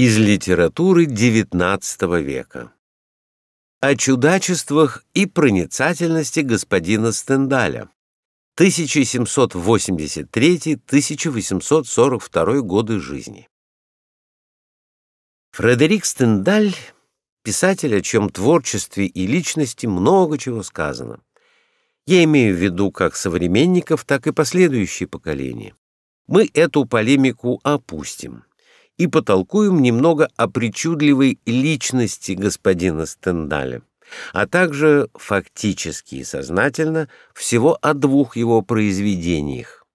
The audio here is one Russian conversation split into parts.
Из литературы XIX века. О чудачествах и проницательности господина Стендаля. 1783-1842 годы жизни. Фредерик Стендаль — писатель, о чем творчестве и личности много чего сказано. Я имею в виду как современников, так и последующие поколения. Мы эту полемику опустим и потолкуем немного о причудливой личности господина Стендаля, а также фактически и сознательно всего о двух его произведениях.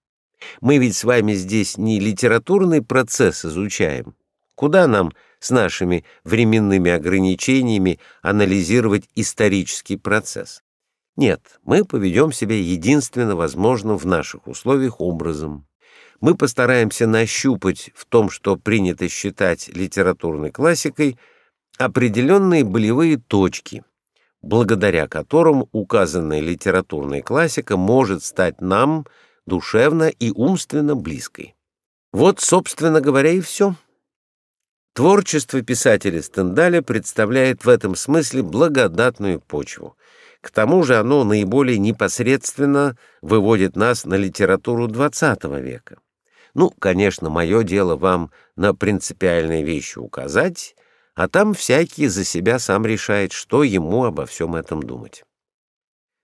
Мы ведь с вами здесь не литературный процесс изучаем. Куда нам с нашими временными ограничениями анализировать исторический процесс? Нет, мы поведем себя единственно возможным в наших условиях образом мы постараемся нащупать в том, что принято считать литературной классикой, определенные болевые точки, благодаря которым указанная литературная классика может стать нам душевно и умственно близкой. Вот, собственно говоря, и все. Творчество писателя Стендаля представляет в этом смысле благодатную почву. К тому же оно наиболее непосредственно выводит нас на литературу XX века. Ну, конечно, мое дело вам на принципиальные вещи указать, а там всякий за себя сам решает, что ему обо всем этом думать.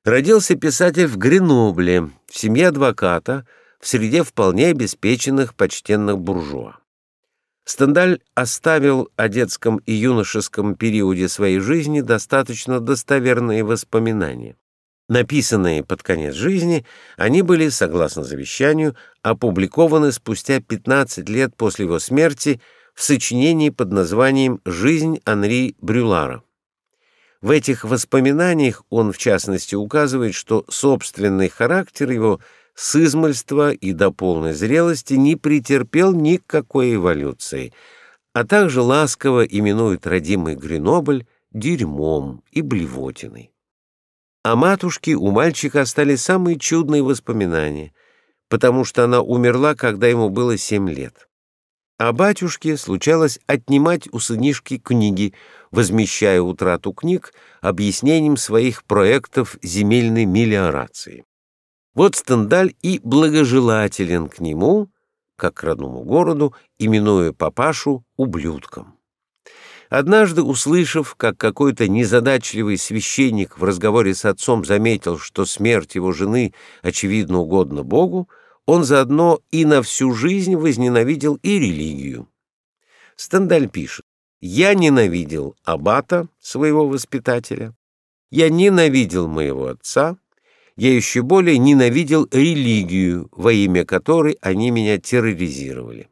Родился писатель в Гренобле, в семье адвоката, в среде вполне обеспеченных почтенных буржуа. Стендаль оставил о детском и юношеском периоде своей жизни достаточно достоверные воспоминания. Написанные под конец жизни, они были, согласно завещанию, опубликованы спустя 15 лет после его смерти в сочинении под названием «Жизнь Анри Брюлара». В этих воспоминаниях он, в частности, указывает, что собственный характер его с измольства и до полной зрелости не претерпел никакой эволюции, а также ласково именует родимый Гренобль дерьмом и блевотиной. О матушке у мальчика остались самые чудные воспоминания, потому что она умерла, когда ему было семь лет. А батюшке случалось отнимать у сынишки книги, возмещая утрату книг объяснением своих проектов земельной мелиорации. Вот Стендаль и благожелателен к нему, как к родному городу, именуя папашу ублюдком. Однажды, услышав, как какой-то незадачливый священник в разговоре с отцом заметил, что смерть его жены, очевидно, угодна Богу, он заодно и на всю жизнь возненавидел и религию. Стендаль пишет, «Я ненавидел аббата, своего воспитателя, я ненавидел моего отца, я еще более ненавидел религию, во имя которой они меня терроризировали.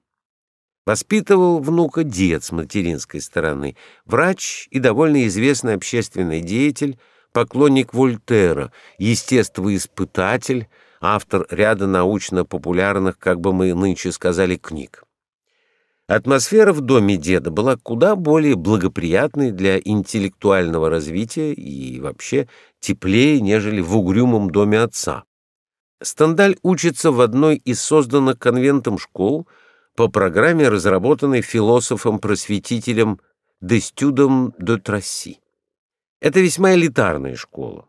Воспитывал внука дед с материнской стороны, врач и довольно известный общественный деятель, поклонник Вольтера, естествоиспытатель, автор ряда научно-популярных, как бы мы нынче сказали, книг. Атмосфера в доме деда была куда более благоприятной для интеллектуального развития и вообще теплее, нежели в угрюмом доме отца. Стендаль учится в одной из созданных конвентом школ — по программе, разработанной философом-просветителем Дестюдом де Трасси. Это весьма элитарная школа.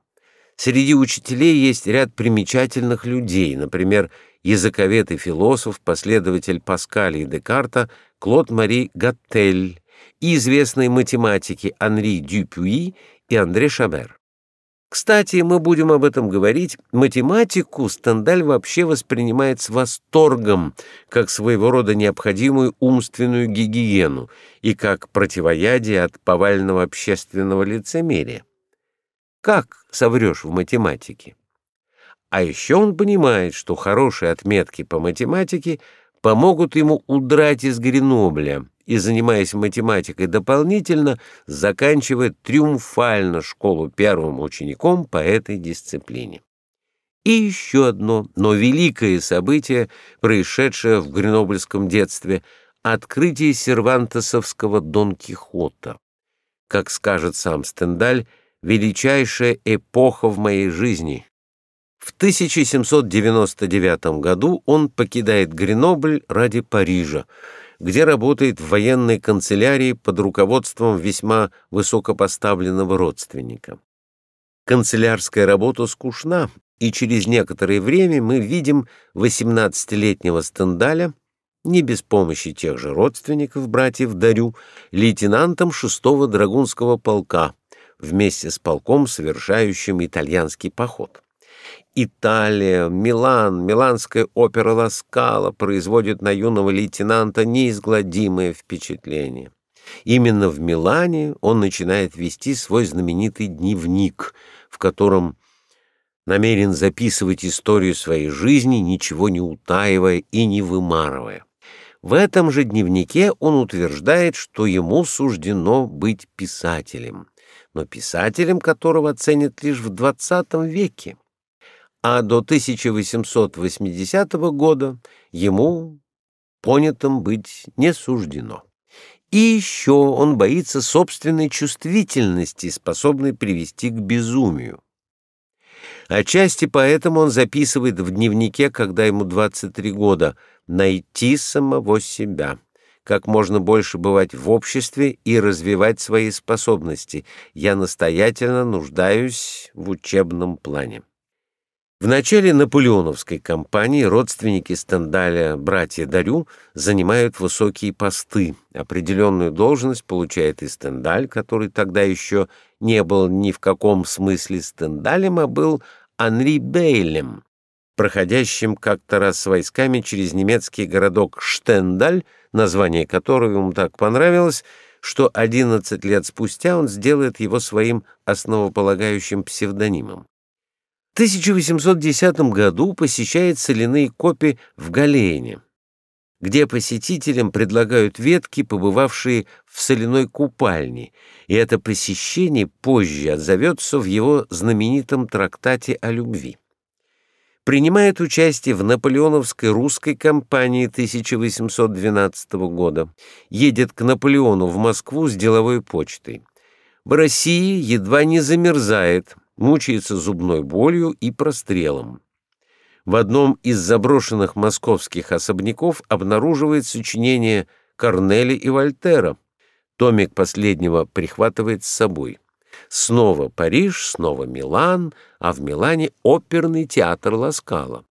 Среди учителей есть ряд примечательных людей, например, языковед и философ, последователь Паскаля и Декарта Клод Мари Гаттель и известные математики Анри Дюпюи и Андре Шабер. Кстати, мы будем об этом говорить. Математику Стендаль вообще воспринимает с восторгом, как своего рода необходимую умственную гигиену и как противоядие от повального общественного лицемерия. Как соврешь в математике? А еще он понимает, что хорошие отметки по математике помогут ему удрать из Гренобля и, занимаясь математикой дополнительно, заканчивает триумфально школу первым учеником по этой дисциплине. И еще одно, но великое событие, происшедшее в гренобльском детстве — открытие сервантесовского Дон Кихота. Как скажет сам Стендаль, величайшая эпоха в моей жизни. В 1799 году он покидает Гренобль ради Парижа, где работает в военной канцелярии под руководством весьма высокопоставленного родственника. Канцелярская работа скучна, и через некоторое время мы видим 18-летнего Стендаля, не без помощи тех же родственников братьев Дарю, лейтенантом 6-го драгунского полка, вместе с полком, совершающим итальянский поход. Италия, Милан, Миланская опера Ласкала производит на юного лейтенанта неизгладимое впечатление. Именно в Милане он начинает вести свой знаменитый дневник, в котором намерен записывать историю своей жизни, ничего не утаивая и не вымарывая. В этом же дневнике он утверждает, что ему суждено быть писателем, но писателем, которого ценят лишь в XX веке. А до 1880 года ему понятым быть не суждено. И еще он боится собственной чувствительности, способной привести к безумию. Отчасти поэтому он записывает в дневнике, когда ему 23 года, «найти самого себя» как можно больше бывать в обществе и развивать свои способности. Я настоятельно нуждаюсь в учебном плане. В начале наполеоновской кампании родственники Стендаля, братья Дарю, занимают высокие посты. Определенную должность получает и Стендаль, который тогда еще не был ни в каком смысле Стендалем, а был Анри Бейлем, проходящим как-то раз с войсками через немецкий городок Штендаль, название которого ему так понравилось, что 11 лет спустя он сделает его своим основополагающим псевдонимом. В 1810 году посещает соляные копи в Галейне, где посетителям предлагают ветки, побывавшие в соляной купальне, и это посещение позже отзовется в его знаменитом трактате о любви принимает участие в наполеоновской русской кампании 1812 года, едет к Наполеону в Москву с деловой почтой. В России едва не замерзает, мучается зубной болью и прострелом. В одном из заброшенных московских особняков обнаруживает сочинение Корнеля и Вольтера. Томик последнего прихватывает с собой. Снова Париж, снова Милан, а в Милане оперный театр Ласкала.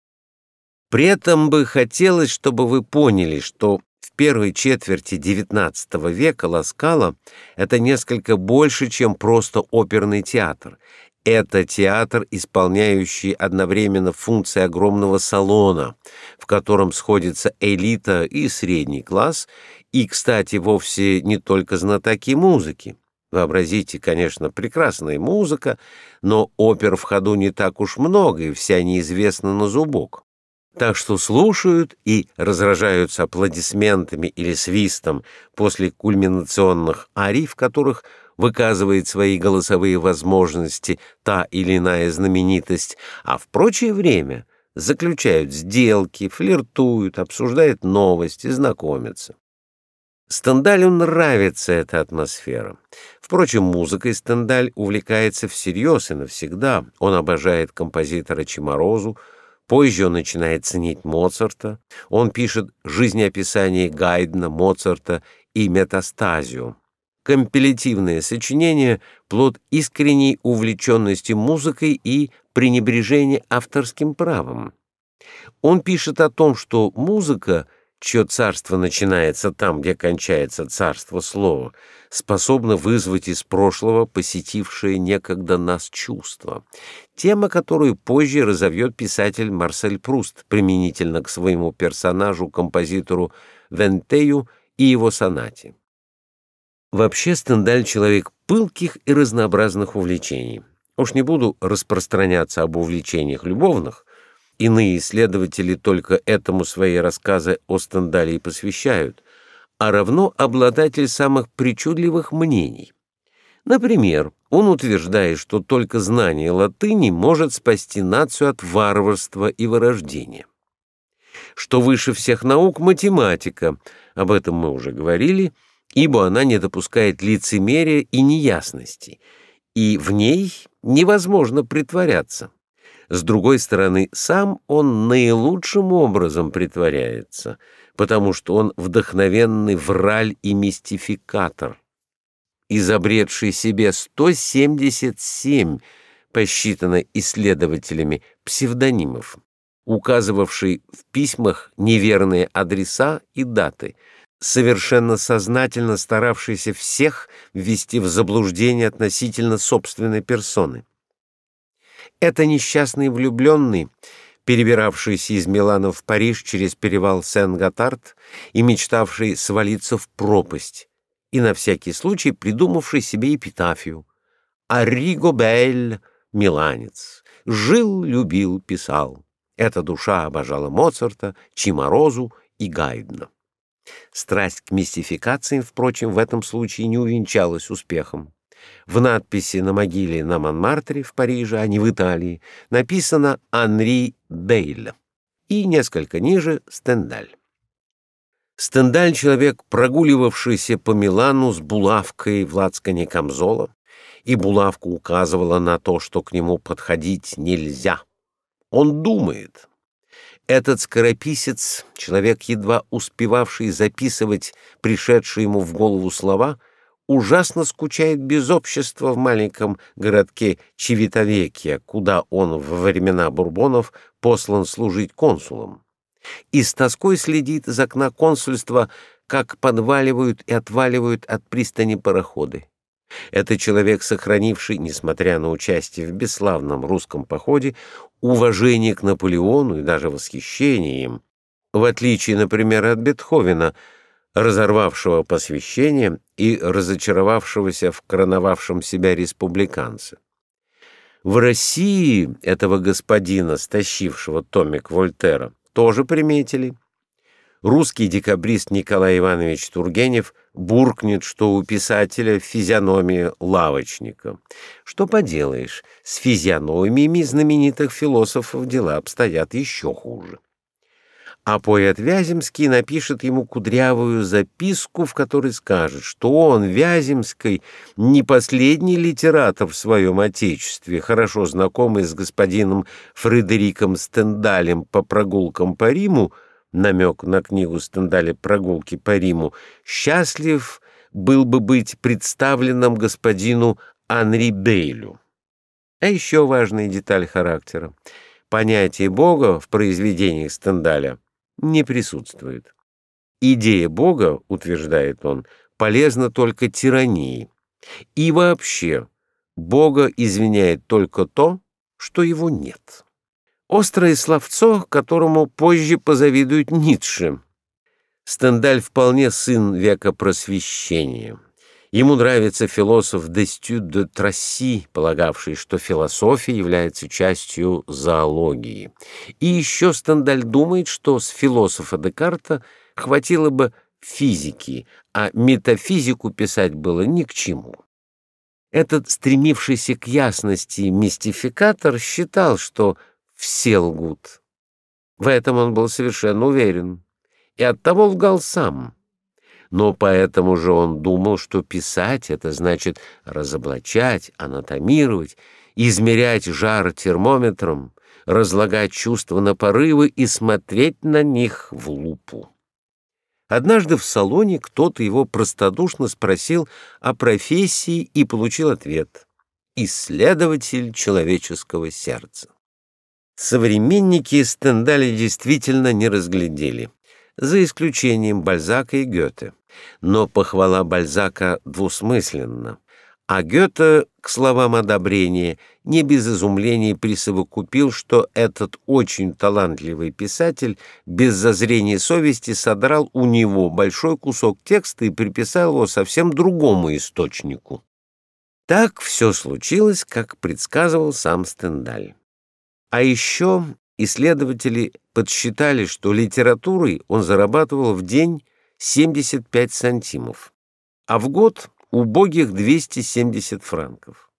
При этом бы хотелось, чтобы вы поняли, что в первой четверти XIX века Ласкала — это несколько больше, чем просто оперный театр. Это театр, исполняющий одновременно функции огромного салона, в котором сходится элита и средний класс, и, кстати, вовсе не только знатоки музыки. Вообразите, конечно, прекрасная музыка, но опер в ходу не так уж много, и вся неизвестна на зубок. Так что слушают и разражаются аплодисментами или свистом после кульминационных арий, в которых выказывает свои голосовые возможности та или иная знаменитость, а в прочее время заключают сделки, флиртуют, обсуждают новости, знакомятся. Стендалю нравится эта атмосфера. Впрочем, музыкой Стендаль увлекается всерьез и навсегда. Он обожает композитора Чиморозу, позже он начинает ценить Моцарта, он пишет жизнеописание Гайдна, Моцарта и метастазию. Компилятивное сочинение — плод искренней увлеченности музыкой и пренебрежения авторским правом. Он пишет о том, что музыка — чье царство начинается там, где кончается царство слова, способно вызвать из прошлого посетившее некогда нас чувство. Тема, которую позже разовьет писатель Марсель Пруст применительно к своему персонажу, композитору Вентею и его сонате. Вообще Стендаль — человек пылких и разнообразных увлечений. Уж не буду распространяться об увлечениях любовных, Иные исследователи только этому свои рассказы о Стендале и посвящают, а равно обладатель самых причудливых мнений. Например, он утверждает, что только знание латыни может спасти нацию от варварства и вырождения. Что выше всех наук математика, об этом мы уже говорили, ибо она не допускает лицемерия и неясности, и в ней невозможно притворяться. С другой стороны, сам он наилучшим образом притворяется, потому что он вдохновенный враль и мистификатор, изобретший себе 177, посчитано исследователями, псевдонимов, указывавший в письмах неверные адреса и даты, совершенно сознательно старавшийся всех ввести в заблуждение относительно собственной персоны. Это несчастный влюбленный, перебиравшийся из Милана в Париж через перевал Сен-Готард и мечтавший свалиться в пропасть, и на всякий случай придумавший себе эпитафию «Арриго Бель, миланец, жил, любил, писал». Эта душа обожала Моцарта, Чиморозу и Гайдна. Страсть к мистификациям, впрочем, в этом случае не увенчалась успехом. В надписи на могиле на Монмартре в Париже, а не в Италии, написано «Анри Бейль» и несколько ниже «Стендаль». Стендаль — человек, прогуливавшийся по Милану с булавкой в лацкане камзола, и булавка указывала на то, что к нему подходить нельзя. Он думает. Этот скорописец, человек, едва успевавший записывать пришедшие ему в голову слова — ужасно скучает без общества в маленьком городке Чевитовекия, куда он во времена Бурбонов послан служить консулом. И с тоской следит из окна консульства, как подваливают и отваливают от пристани пароходы. Это человек, сохранивший, несмотря на участие в бесславном русском походе, уважение к Наполеону и даже восхищение им, в отличие, например, от Бетховена — разорвавшего посвящение и разочаровавшегося в короновавшем себя республиканце. В России этого господина, стащившего томик Вольтера, тоже приметили. Русский декабрист Николай Иванович Тургенев буркнет, что у писателя физиономия лавочника. Что поделаешь, с физиономиями знаменитых философов дела обстоят еще хуже а поэт Вяземский напишет ему кудрявую записку, в которой скажет, что он, Вяземский, не последний литератор в своем отечестве, хорошо знакомый с господином Фредериком Стендалем по прогулкам по Риму, намек на книгу Стендаля «Прогулки по Риму», счастлив был бы быть представленным господину Анри Бейлю. А еще важная деталь характера. Понятие Бога в произведениях Стендаля не присутствует. Идея Бога, утверждает он, полезна только тирании. И вообще, Бога извиняет только то, что его нет. Острое словцо, которому позже позавидует Ницше. Стендаль вполне сын века просвещения. Ему нравится философ Дестюд де Трасси, полагавший, что философия является частью зоологии. И еще Стендаль думает, что с философа Декарта хватило бы физики, а метафизику писать было ни к чему. Этот стремившийся к ясности мистификатор считал, что все лгут. В этом он был совершенно уверен. И оттого лгал сам но поэтому же он думал, что писать — это значит разоблачать, анатомировать, измерять жар термометром, разлагать чувства на порывы и смотреть на них в лупу. Однажды в салоне кто-то его простодушно спросил о профессии и получил ответ «Исследователь человеческого сердца». Современники Стендаля действительно не разглядели, за исключением Бальзака и Гёте но похвала Бальзака двусмысленна. А Гёте, к словам одобрения, не без изумления присовокупил, что этот очень талантливый писатель без зазрения совести содрал у него большой кусок текста и приписал его совсем другому источнику. Так все случилось, как предсказывал сам Стендаль. А еще исследователи подсчитали, что литературой он зарабатывал в день 75 сантимов, а в год убогих 270 франков.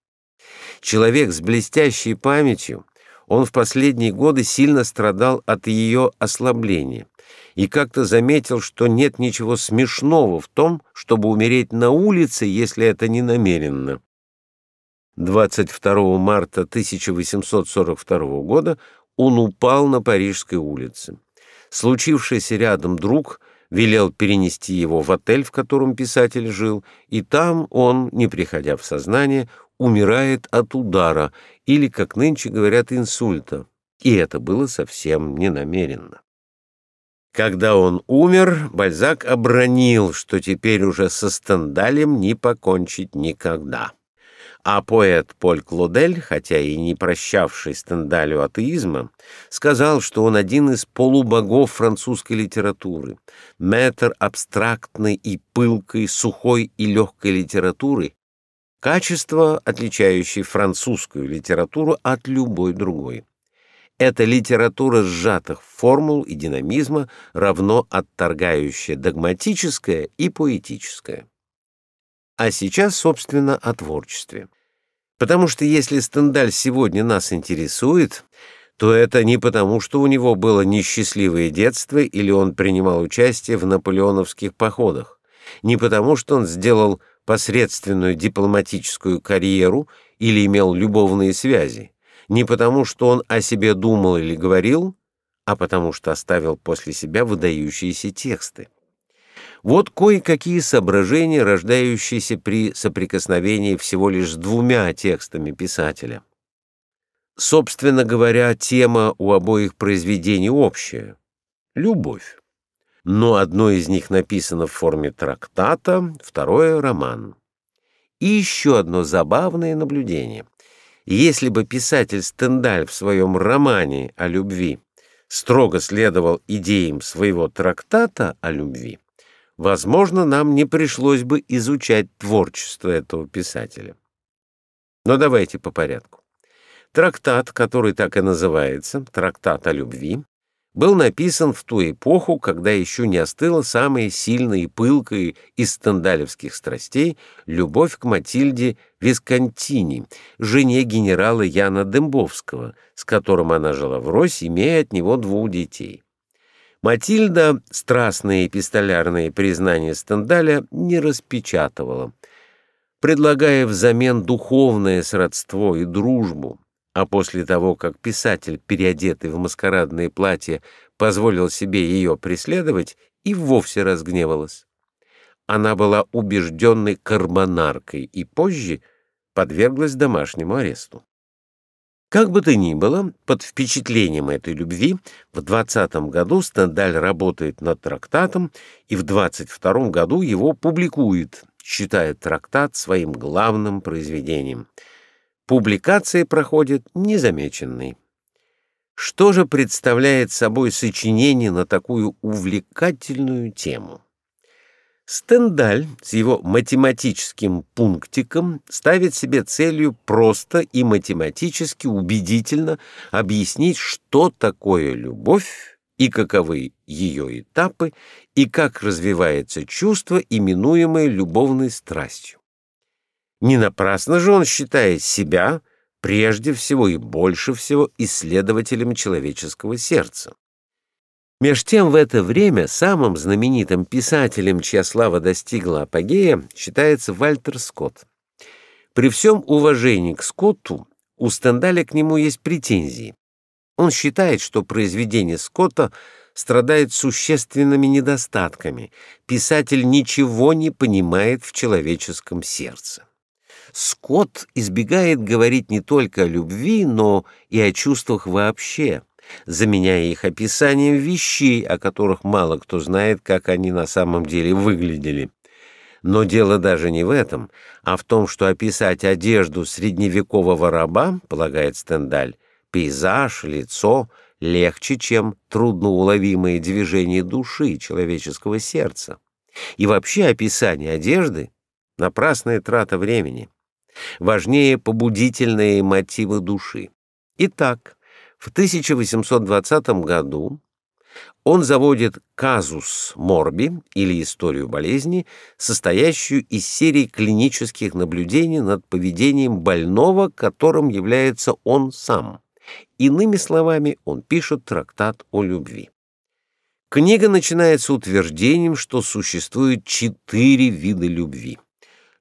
Человек с блестящей памятью, он в последние годы сильно страдал от ее ослабления и как-то заметил, что нет ничего смешного в том, чтобы умереть на улице, если это не намеренно. 22 марта 1842 года он упал на Парижской улице. Случившийся рядом друг – велел перенести его в отель, в котором писатель жил, и там он, не приходя в сознание, умирает от удара или, как нынче говорят, инсульта. И это было совсем не намеренно. Когда он умер, Бальзак обронил, что теперь уже со Стендалем не покончить никогда. А поэт Поль Клодель, хотя и не прощавший Стендалю атеизма, сказал, что он один из полубогов французской литературы, метр абстрактной и пылкой, сухой и легкой литературы, качество, отличающее французскую литературу от любой другой. Это литература сжатых формул и динамизма, равно отторгающая догматическое и поэтическое. А сейчас, собственно, о творчестве. Потому что если Стендаль сегодня нас интересует, то это не потому, что у него было несчастливое детство или он принимал участие в наполеоновских походах, не потому, что он сделал посредственную дипломатическую карьеру или имел любовные связи, не потому, что он о себе думал или говорил, а потому что оставил после себя выдающиеся тексты. Вот кое-какие соображения, рождающиеся при соприкосновении всего лишь с двумя текстами писателя. Собственно говоря, тема у обоих произведений общая — любовь. Но одно из них написано в форме трактата, второе — роман. И еще одно забавное наблюдение. Если бы писатель Стендаль в своем романе о любви строго следовал идеям своего трактата о любви, возможно, нам не пришлось бы изучать творчество этого писателя. Но давайте по порядку. Трактат, который так и называется, «Трактат о любви», был написан в ту эпоху, когда еще не остыла самая сильная и пылкая из стендалевских страстей любовь к Матильде Висконтини, жене генерала Яна Дембовского, с которым она жила в Рось, имея от него двух детей. Матильда страстные эпистолярные признания Стендаля не распечатывала, предлагая взамен духовное сродство и дружбу, а после того, как писатель, переодетый в маскарадное платье, позволил себе ее преследовать, и вовсе разгневалась. Она была убежденной карбонаркой и позже подверглась домашнему аресту. Как бы то ни было, под впечатлением этой любви в 20 году Стендаль работает над трактатом и в 22 году его публикует, считая трактат своим главным произведением. Публикация проходит незамеченной. Что же представляет собой сочинение на такую увлекательную тему? Стендаль с его математическим пунктиком ставит себе целью просто и математически убедительно объяснить, что такое любовь и каковы ее этапы, и как развивается чувство, именуемое любовной страстью. Не напрасно же он считает себя прежде всего и больше всего исследователем человеческого сердца. Меж тем в это время самым знаменитым писателем, чья слава достигла апогея, считается Вальтер Скотт. При всем уважении к Скотту у Стендаля к нему есть претензии. Он считает, что произведение Скотта страдает существенными недостатками. Писатель ничего не понимает в человеческом сердце. Скотт избегает говорить не только о любви, но и о чувствах вообще заменяя их описанием вещей, о которых мало кто знает, как они на самом деле выглядели. Но дело даже не в этом, а в том, что описать одежду средневекового раба, полагает Стендаль, пейзаж, лицо легче, чем трудноуловимые движения души человеческого сердца. И вообще описание одежды — напрасная трата времени. Важнее побудительные мотивы души. Итак, в 1820 году он заводит казус морби или историю болезни, состоящую из серии клинических наблюдений над поведением больного, которым является он сам. Иными словами, он пишет трактат о любви. Книга начинается утверждением, что существует четыре вида любви.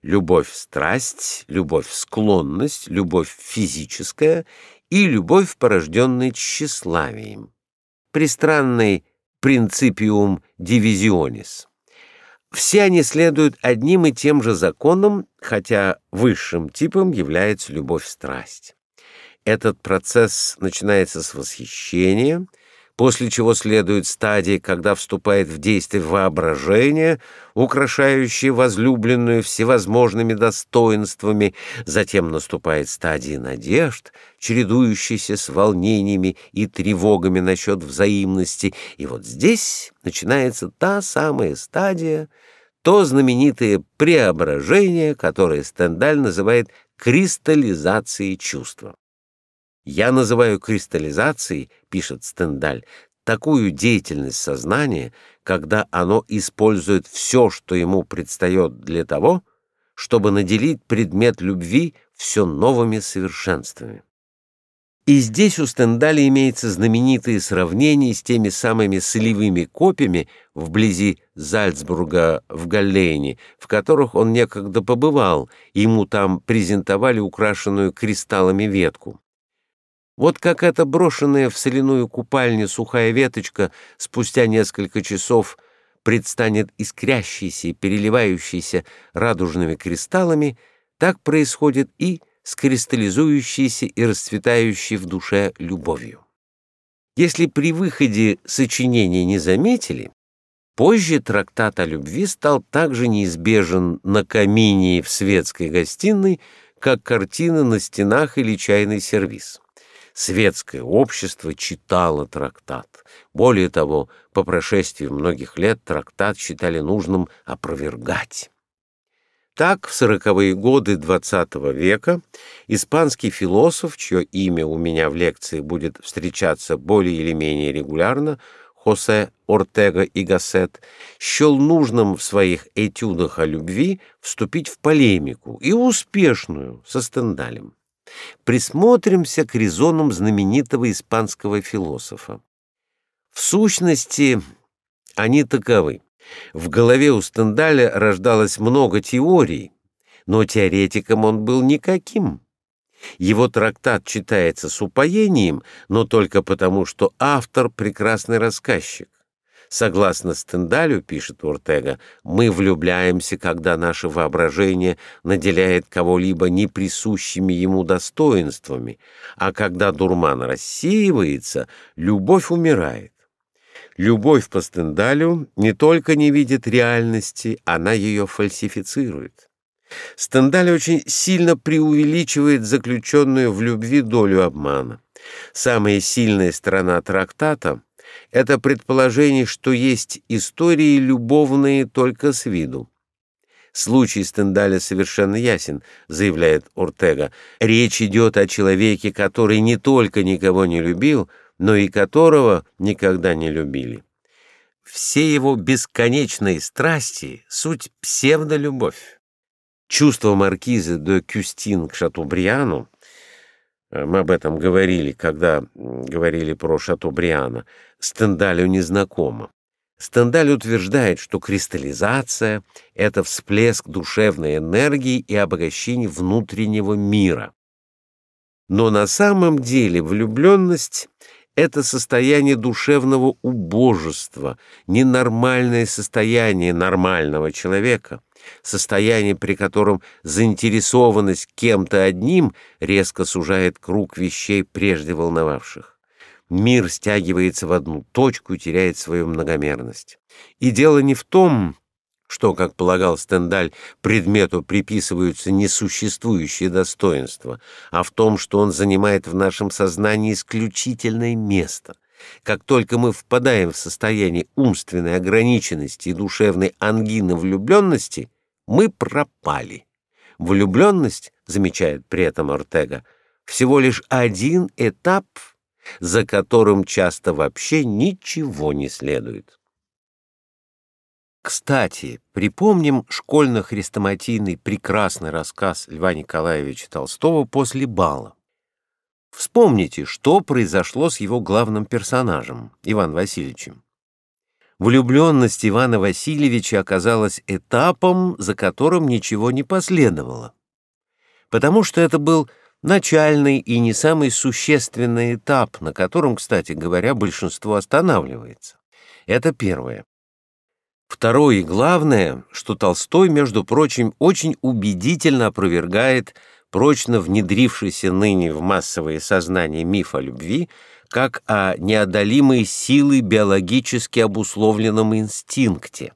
Любовь-страсть, любовь-склонность, любовь физическая и любовь, порожденная тщеславием. При странной «Principium divisionis». Все они следуют одним и тем же законам, хотя высшим типом является любовь-страсть. Этот процесс начинается с восхищения — после чего следует стадия, когда вступает в действие воображение, украшающее возлюбленную всевозможными достоинствами, затем наступает стадия надежд, чередующаяся с волнениями и тревогами насчет взаимности, и вот здесь начинается та самая стадия, то знаменитое преображение, которое Стендаль называет кристаллизацией чувства. Я называю кристаллизацией, пишет Стендаль, такую деятельность сознания, когда оно использует все, что ему предстает для того, чтобы наделить предмет любви все новыми совершенствами. И здесь у Стендаля имеется знаменитые сравнения с теми самыми солевыми копьями вблизи Зальцбурга в Галлейне, в которых он некогда побывал, ему там презентовали украшенную кристаллами ветку. Вот как эта брошенная в соляную купальню сухая веточка спустя несколько часов предстанет искрящейся и переливающейся радужными кристаллами, так происходит и с кристаллизующейся и расцветающей в душе любовью. Если при выходе сочинения не заметили, позже трактат о любви стал также неизбежен на камине в светской гостиной, как картина на стенах или чайный сервиз светское общество читало трактат. Более того, по прошествии многих лет трактат считали нужным опровергать. Так, в сороковые годы XX века испанский философ, чье имя у меня в лекции будет встречаться более или менее регулярно, Хосе Ортега и Гассет, счел нужным в своих этюдах о любви вступить в полемику, и успешную, со Стендалем. Присмотримся к резонам знаменитого испанского философа. В сущности, они таковы. В голове у Стендаля рождалось много теорий, но теоретиком он был никаким. Его трактат читается с упоением, но только потому, что автор — прекрасный рассказчик. Согласно Стендалю, пишет Ортега, мы влюбляемся, когда наше воображение наделяет кого-либо неприсущими ему достоинствами, а когда дурман рассеивается, любовь умирает. Любовь по Стендалю не только не видит реальности, она ее фальсифицирует. Стендаль очень сильно преувеличивает заключенную в любви долю обмана. Самая сильная сторона трактата — это предположение, что есть истории любовные только с виду. Случай Стендаля совершенно ясен, заявляет Ортега. Речь идет о человеке, который не только никого не любил, но и которого никогда не любили. Все его бесконечные страсти — суть псевдолюбовь. Чувство маркиза де Кюстин к Шатобриану Э, мы об этом говорили, когда говорили про Шатобриана, Стендалю незнакомо. Стендаль утверждает, что кристаллизация — это всплеск душевной энергии и обогащение внутреннего мира. Но на самом деле влюбленность — это состояние душевного убожества, ненормальное состояние нормального человека — состояние, при котором заинтересованность кем-то одним резко сужает круг вещей, прежде волновавших. Мир стягивается в одну точку и теряет свою многомерность. И дело не в том, что, как полагал Стендаль, предмету приписываются несуществующие достоинства, а в том, что он занимает в нашем сознании исключительное место. Как только мы впадаем в состояние умственной ограниченности и душевной ангины влюбленности, мы пропали. Влюбленность, замечает при этом Ортега, всего лишь один этап, за которым часто вообще ничего не следует. Кстати, припомним школьно-хрестоматийный прекрасный рассказ Льва Николаевича Толстого «После бала». Вспомните, что произошло с его главным персонажем, Иван Васильевичем. Влюбленность Ивана Васильевича оказалась этапом, за которым ничего не последовало. Потому что это был начальный и не самый существенный этап, на котором, кстати говоря, большинство останавливается. Это первое. Второе и главное, что Толстой, между прочим, очень убедительно опровергает прочно внедрившийся ныне в массовое сознание миф о любви, как о неодолимой силой биологически обусловленном инстинкте.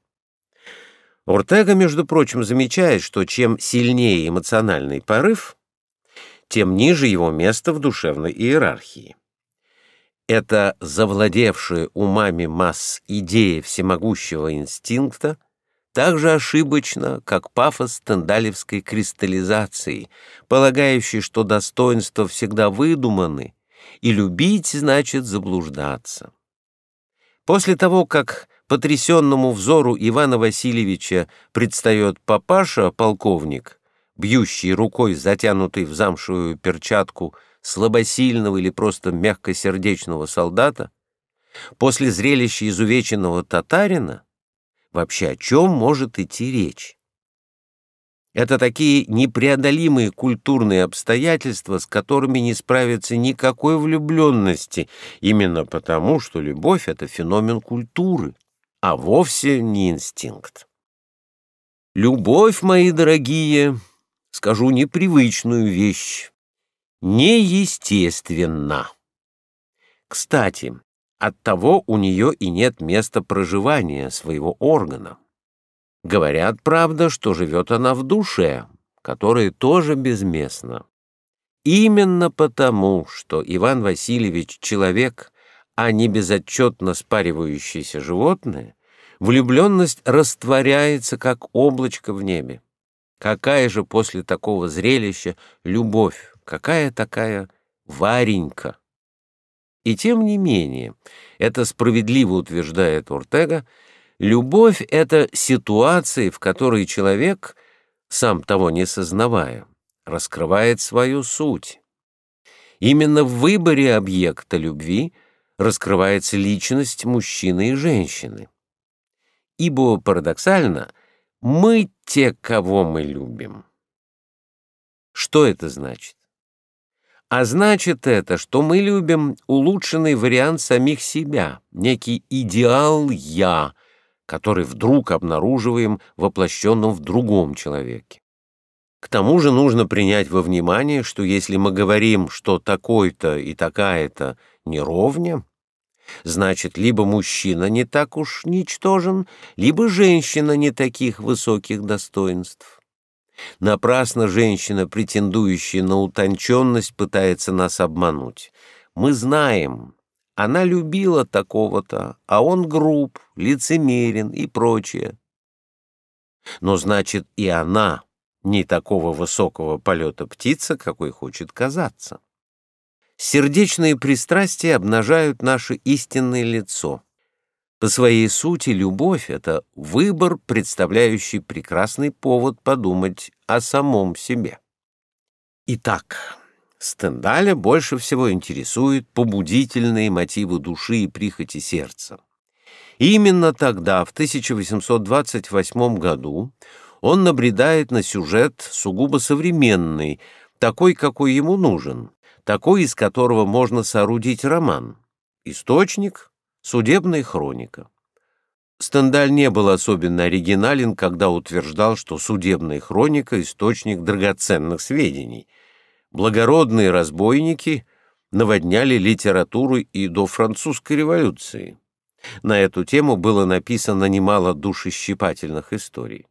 Ортега, между прочим, замечает, что чем сильнее эмоциональный порыв, тем ниже его место в душевной иерархии. Эта завладевшая умами масс идея всемогущего инстинкта так же ошибочна, как пафос стендалевской кристаллизации, полагающий, что достоинства всегда выдуманы, и любить значит заблуждаться. После того, как потрясенному взору Ивана Васильевича предстает папаша, полковник, бьющий рукой, затянутый в замшевую перчатку, слабосильного или просто мягкосердечного солдата, после зрелища изувеченного татарина, вообще о чем может идти речь? Это такие непреодолимые культурные обстоятельства, с которыми не справится никакой влюбленности, именно потому, что любовь — это феномен культуры, а вовсе не инстинкт. Любовь, мои дорогие, скажу непривычную вещь неестественно. Кстати, оттого у нее и нет места проживания своего органа. Говорят, правда, что живет она в душе, которая тоже безместна. Именно потому, что Иван Васильевич — человек, а не безотчетно спаривающееся животное, влюбленность растворяется, как облачко в небе. Какая же после такого зрелища любовь Какая такая Варенька? И тем не менее, это справедливо утверждает Ортега, любовь — это ситуации, в которой человек, сам того не сознавая, раскрывает свою суть. Именно в выборе объекта любви раскрывается личность мужчины и женщины. Ибо, парадоксально, мы те, кого мы любим. Что это значит? А значит это, что мы любим улучшенный вариант самих себя, некий идеал «я», который вдруг обнаруживаем воплощенным в другом человеке. К тому же нужно принять во внимание, что если мы говорим, что такой-то и такая-то неровня, значит, либо мужчина не так уж ничтожен, либо женщина не таких высоких достоинств. Напрасно женщина, претендующая на утонченность, пытается нас обмануть. Мы знаем, она любила такого-то, а он груб, лицемерен и прочее. Но значит и она не такого высокого полета птица, какой хочет казаться. Сердечные пристрастия обнажают наше истинное лицо — по своей сути, любовь — это выбор, представляющий прекрасный повод подумать о самом себе. Итак, Стендаля больше всего интересуют побудительные мотивы души и прихоти сердца. Именно тогда, в 1828 году, он набредает на сюжет сугубо современный, такой, какой ему нужен, такой, из которого можно соорудить роман. Источник Судебная хроника. Стендаль не был особенно оригинален, когда утверждал, что судебная хроника — источник драгоценных сведений. Благородные разбойники наводняли литературу и до французской революции. На эту тему было написано немало душещипательных историй.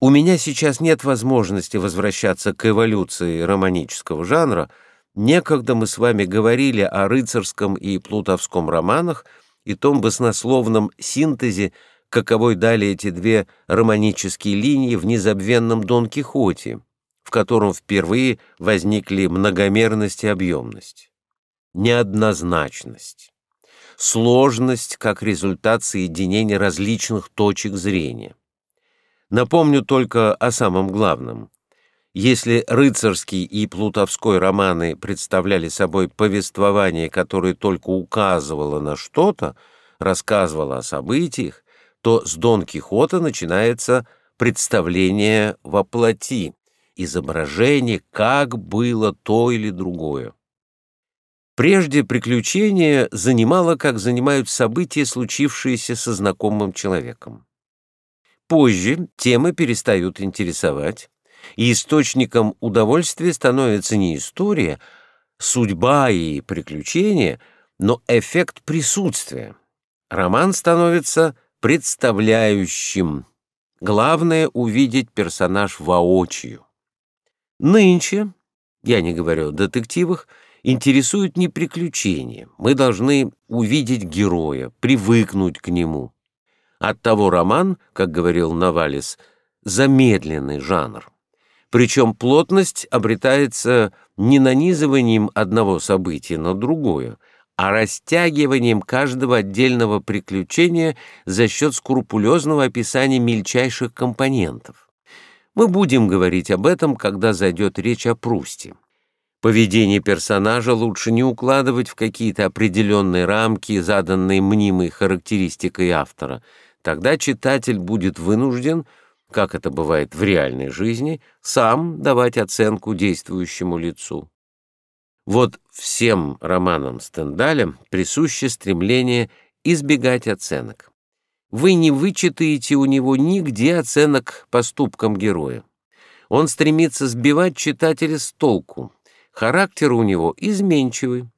У меня сейчас нет возможности возвращаться к эволюции романического жанра — Некогда мы с вами говорили о рыцарском и плутовском романах и том баснословном синтезе, каковой дали эти две романические линии в незабвенном Дон Кихоте, в котором впервые возникли многомерность и объемность. Неоднозначность. Сложность как результат соединения различных точек зрения. Напомню только о самом главном. Если рыцарский и плутовской романы представляли собой повествование, которое только указывало на что-то, рассказывало о событиях, то с Дон Кихота начинается представление во плоти, изображение, как было то или другое. Прежде приключение занимало, как занимают события, случившиеся со знакомым человеком. Позже темы перестают интересовать, и источником удовольствия становится не история, судьба и приключения, но эффект присутствия. Роман становится представляющим. Главное — увидеть персонаж воочию. Нынче, я не говорю о детективах, интересуют не приключения. Мы должны увидеть героя, привыкнуть к нему. Оттого роман, как говорил Навалис, замедленный жанр. Причем плотность обретается не нанизыванием одного события на другое, а растягиванием каждого отдельного приключения за счет скрупулезного описания мельчайших компонентов. Мы будем говорить об этом, когда зайдет речь о Прусте. Поведение персонажа лучше не укладывать в какие-то определенные рамки, заданные мнимой характеристикой автора. Тогда читатель будет вынужден как это бывает в реальной жизни, сам давать оценку действующему лицу. Вот всем романам Стендаля присуще стремление избегать оценок. Вы не вычитаете у него нигде оценок поступкам героя. Он стремится сбивать читателя с толку. Характер у него изменчивый,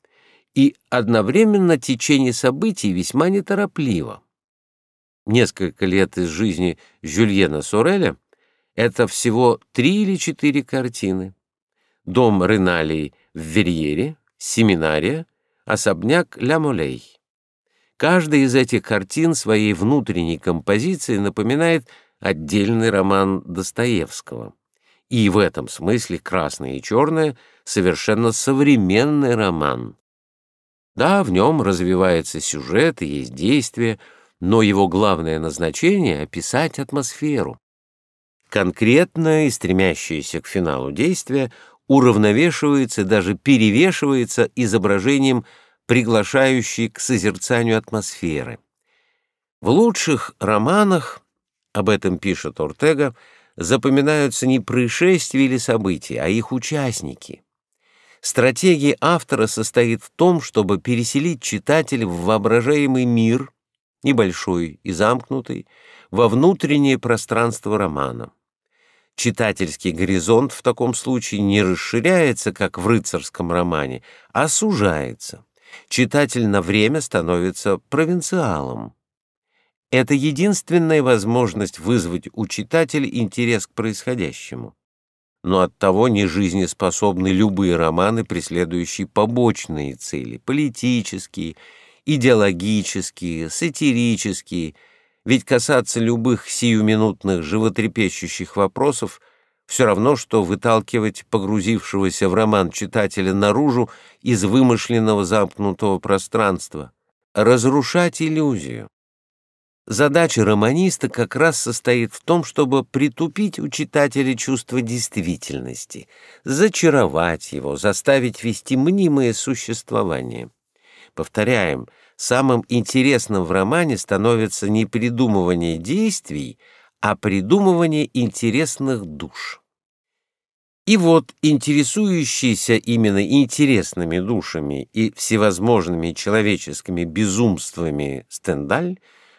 и одновременно течение событий весьма неторопливо несколько лет из жизни Жюльена Сореля — это всего три или четыре картины. Дом Реналий в Верьере, семинария, особняк Ля Молей. Каждая из этих картин своей внутренней композицией напоминает отдельный роман Достоевского. И в этом смысле «Красное и черное» — совершенно современный роман. Да, в нем развивается сюжет и есть действие — но его главное назначение — описать атмосферу. Конкретное и стремящееся к финалу действие уравновешивается, даже перевешивается изображением, приглашающей к созерцанию атмосферы. В лучших романах, об этом пишет Ортега, запоминаются не происшествия или события, а их участники. Стратегия автора состоит в том, чтобы переселить читателя в воображаемый мир, небольшой и замкнутый, во внутреннее пространство романа. Читательский горизонт в таком случае не расширяется, как в рыцарском романе, а сужается. Читатель на время становится провинциалом. Это единственная возможность вызвать у читателя интерес к происходящему. Но оттого не жизнеспособны любые романы, преследующие побочные цели, политические, идеологические, сатирические, ведь касаться любых сиюминутных животрепещущих вопросов все равно, что выталкивать погрузившегося в роман читателя наружу из вымышленного замкнутого пространства, разрушать иллюзию. Задача романиста как раз состоит в том, чтобы притупить у читателя чувство действительности, зачаровать его, заставить вести мнимое существование. Повторяем, самым интересным в романе становится не придумывание действий, а придумывание интересных душ. И вот интересующийся именно интересными душами и всевозможными человеческими безумствами Стендаль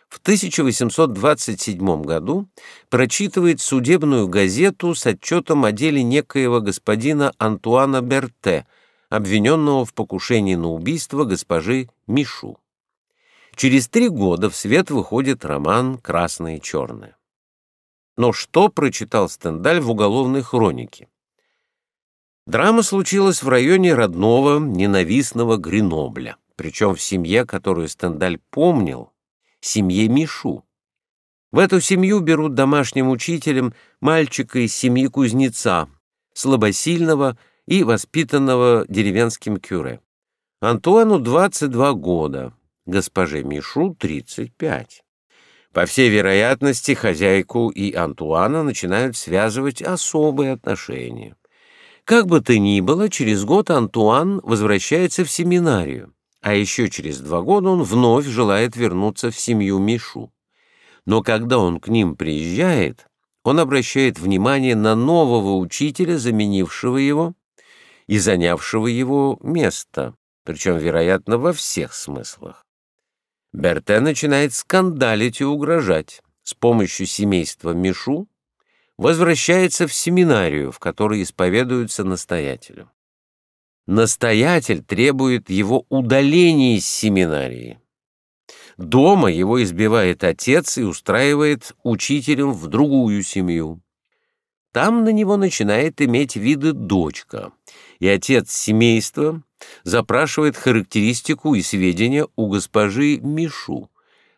в 1827 году прочитывает судебную газету с отчетом о деле некоего господина Антуана Берте – обвиненного в покушении на убийство госпожи Мишу. Через три года в свет выходит роман «Красное и черное». Но что прочитал Стендаль в уголовной хронике? Драма случилась в районе родного, ненавистного Гренобля, причем в семье, которую Стендаль помнил, семье Мишу. В эту семью берут домашним учителем мальчика из семьи кузнеца, слабосильного, и воспитанного деревенским кюре. Антуану 22 года, госпоже Мишу 35. По всей вероятности, хозяйку и Антуана начинают связывать особые отношения. Как бы то ни было, через год Антуан возвращается в семинарию, а еще через два года он вновь желает вернуться в семью Мишу. Но когда он к ним приезжает, он обращает внимание на нового учителя, заменившего его, и занявшего его место. причем, вероятно, во всех смыслах. Берте начинает скандалить и угрожать. С помощью семейства Мишу возвращается в семинарию, в которой исповедуется настоятелю. Настоятель требует его удаления из семинарии. Дома его избивает отец и устраивает учителем в другую семью. Там на него начинает иметь виды дочка, и отец семейства запрашивает характеристику и сведения у госпожи Мишу.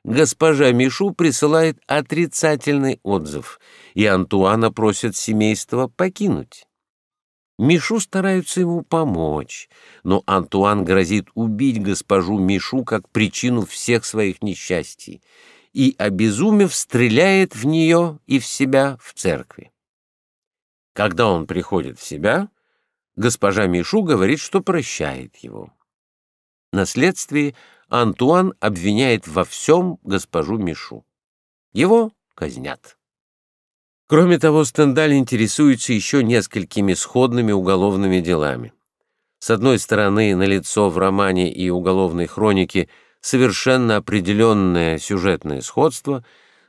Госпожа Мишу присылает отрицательный отзыв, и Антуана просит семейство покинуть. Мишу стараются ему помочь, но Антуан грозит убить госпожу Мишу как причину всех своих несчастий и, обезумев, стреляет в нее и в себя в церкви. Когда он приходит в себя, госпожа Мишу говорит, что прощает его. На следствии Антуан обвиняет во всем госпожу Мишу. Его казнят. Кроме того, Стендаль интересуется еще несколькими сходными уголовными делами. С одной стороны, налицо в романе и уголовной хронике совершенно определенное сюжетное сходство,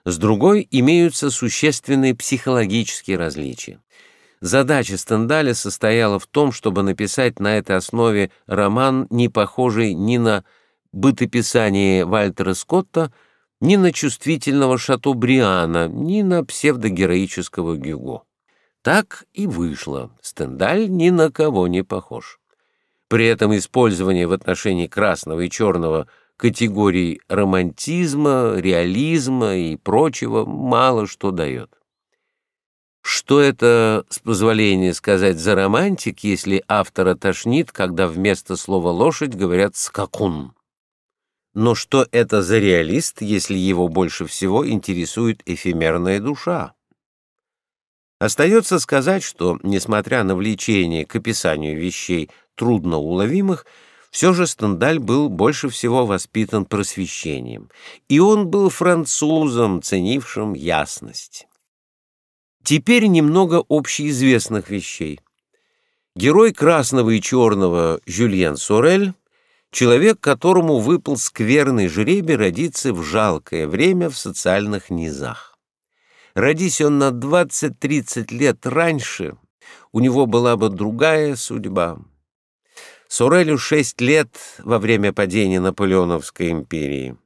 с другой имеются существенные психологические различия. Задача Стендаля состояла в том, чтобы написать на этой основе роман, не похожий ни на бытописание Вальтера Скотта, ни на чувствительного Шатобриана, ни на псевдогероического Гюго. Так и вышло. Стендаль ни на кого не похож. При этом использование в отношении красного и черного категорий романтизма, реализма и прочего мало что дает. Что это, с позволения сказать, за романтик, если автора тошнит, когда вместо слова «лошадь» говорят «скакун»? Но что это за реалист, если его больше всего интересует эфемерная душа? Остается сказать, что, несмотря на влечение к описанию вещей трудноуловимых, все же Стендаль был больше всего воспитан просвещением, и он был французом, ценившим ясность. Теперь немного общеизвестных вещей. Герой красного и черного Жюльен Сорель Человек, которому выпал скверный жребий родиться в жалкое время в социальных низах. Родись он на 20-30 лет раньше, у него была бы другая судьба. Сорелю шесть лет во время падения Наполеоновской империи.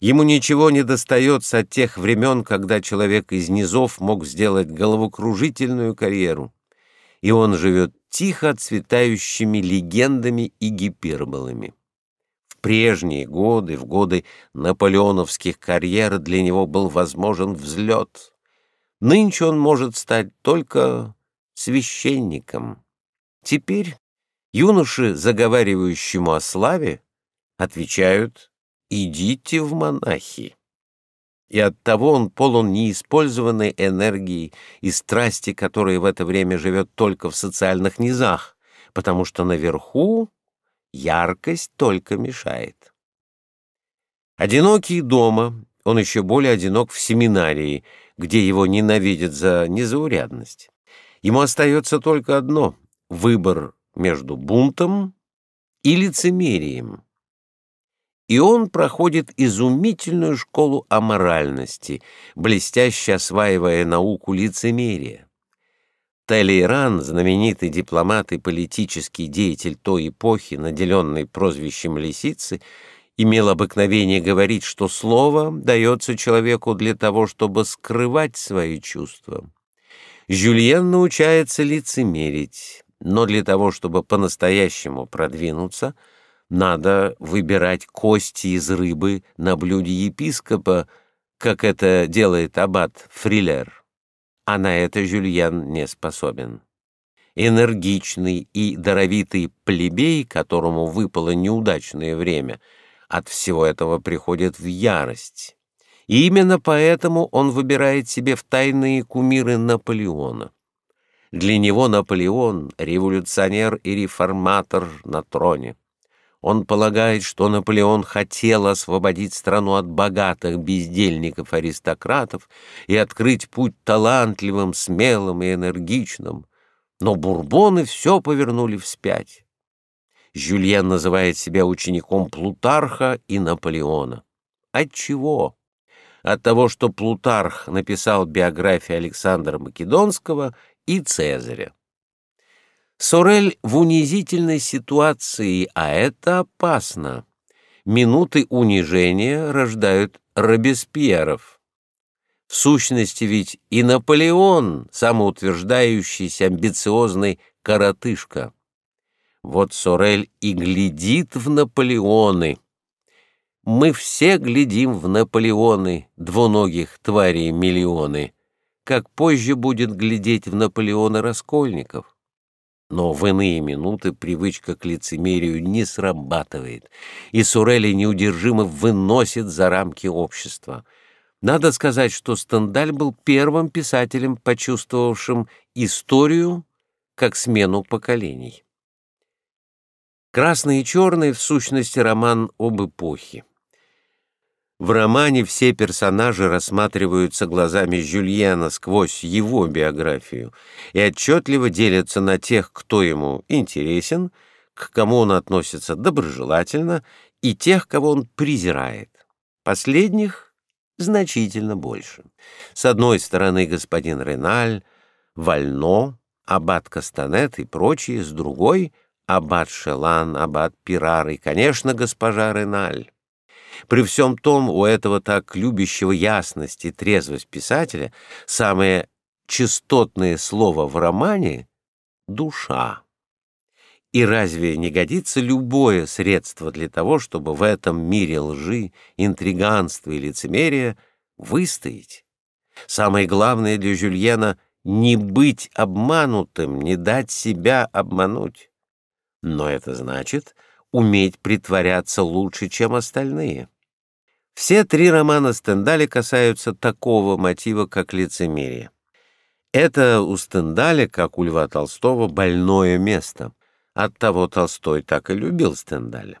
Ему ничего не достается от тех времен, когда человек из низов мог сделать головокружительную карьеру. И он живет тихо отцветающими легендами и гиперболами. В прежние годы, в годы наполеоновских карьер для него был возможен взлет. Нынче он может стать только священником. Теперь юноши, заговаривающему о славе, отвечают «идите в монахи» и оттого он полон неиспользованной энергии и страсти, которая в это время живет только в социальных низах, потому что наверху яркость только мешает. Одинокий дома, он еще более одинок в семинарии, где его ненавидят за незаурядность. Ему остается только одно — выбор между бунтом и лицемерием и он проходит изумительную школу аморальности, блестяще осваивая науку лицемерия. Талейран, знаменитый дипломат и политический деятель той эпохи, наделенный прозвищем «лисицы», имел обыкновение говорить, что слово дается человеку для того, чтобы скрывать свои чувства. Жюльен научается лицемерить, но для того, чтобы по-настоящему продвинуться — надо выбирать кости из рыбы на блюде епископа, как это делает аббат Фрилер. А на это Жюльен не способен. Энергичный и даровитый плебей, которому выпало неудачное время, от всего этого приходит в ярость. И именно поэтому он выбирает себе в тайные кумиры Наполеона. Для него Наполеон — революционер и реформатор на троне. Он полагает, что Наполеон хотел освободить страну от богатых бездельников-аристократов и открыть путь талантливым, смелым и энергичным. Но бурбоны все повернули вспять. Жюльен называет себя учеником Плутарха и Наполеона. От чего? От того, что Плутарх написал биографии Александра Македонского и Цезаря. Сорель в унизительной ситуации, а это опасно. Минуты унижения рождают Робеспьеров. В сущности ведь и Наполеон, самоутверждающийся амбициозный коротышка. Вот Сорель и глядит в Наполеоны. Мы все глядим в Наполеоны, двуногих тварей миллионы, как позже будет глядеть в Наполеона Раскольников. Но в иные минуты привычка к лицемерию не срабатывает, и Сурели неудержимо выносит за рамки общества. Надо сказать, что Стендаль был первым писателем, почувствовавшим историю как смену поколений. «Красный и черный» — в сущности роман об эпохе. В романе все персонажи рассматриваются глазами Жюльена сквозь его биографию и отчетливо делятся на тех, кто ему интересен, к кому он относится доброжелательно, и тех, кого он презирает. Последних значительно больше. С одной стороны господин Реналь, Вально, аббат Кастанет и прочие, с другой — аббат Шелан, аббат Пирар и, конечно, госпожа Реналь. При всем том, у этого так любящего ясность и трезвость писателя самое частотное слово в романе — душа. И разве не годится любое средство для того, чтобы в этом мире лжи, интриганства и лицемерия выстоять? Самое главное для Жюльена — не быть обманутым, не дать себя обмануть. Но это значит — уметь притворяться лучше, чем остальные. Все три романа Стендаля касаются такого мотива, как лицемерие. Это у Стендаля, как у Льва Толстого, больное место. Оттого Толстой так и любил Стендаля.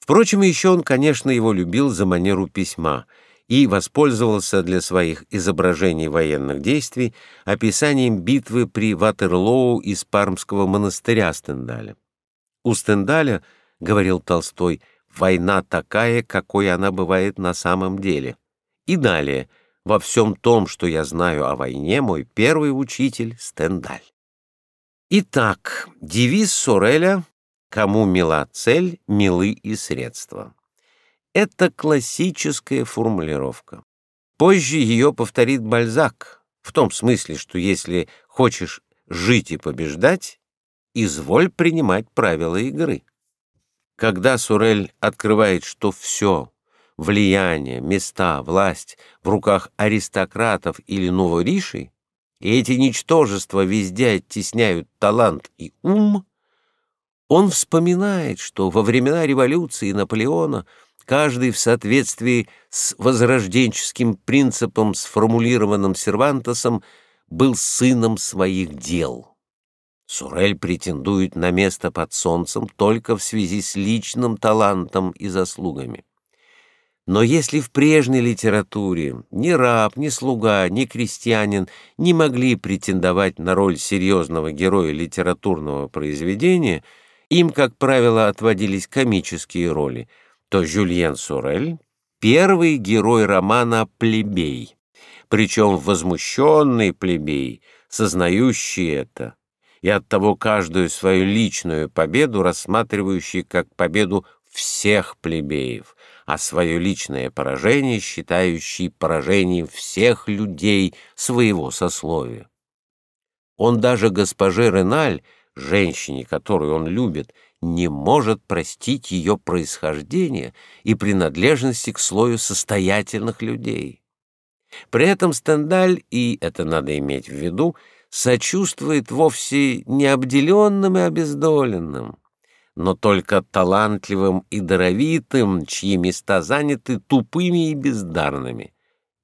Впрочем, еще он, конечно, его любил за манеру письма и воспользовался для своих изображений военных действий описанием битвы при Ватерлоу из Пармского монастыря Стендаля. У Стендаля, говорил Толстой, война такая, какой она бывает на самом деле. И далее, во всем том, что я знаю о войне, мой первый учитель — Стендаль. Итак, девиз Сореля «Кому мила цель, милы и средства». Это классическая формулировка. Позже ее повторит Бальзак, в том смысле, что если хочешь жить и побеждать, изволь принимать правила игры. Когда Сурель открывает, что все — влияние, места, власть — в руках аристократов или новоришей, и эти ничтожества везде оттесняют талант и ум, он вспоминает, что во времена революции Наполеона каждый в соответствии с возрожденческим принципом, сформулированным Сервантесом, был сыном своих дел — Сурель претендует на место под солнцем только в связи с личным талантом и заслугами. Но если в прежней литературе ни раб, ни слуга, ни крестьянин не могли претендовать на роль серьезного героя литературного произведения, им, как правило, отводились комические роли, то Жюльен Сурель — первый герой романа «Плебей», причем возмущенный плебей, сознающий это — и оттого каждую свою личную победу рассматривающий как победу всех плебеев, а свое личное поражение считающий поражением всех людей своего сословия. Он даже госпоже Реналь, женщине, которую он любит, не может простить ее происхождение и принадлежности к слою состоятельных людей. При этом Стендаль, и это надо иметь в виду, сочувствует вовсе не обделенным и обездоленным, но только талантливым и даровитым, чьи места заняты тупыми и бездарными.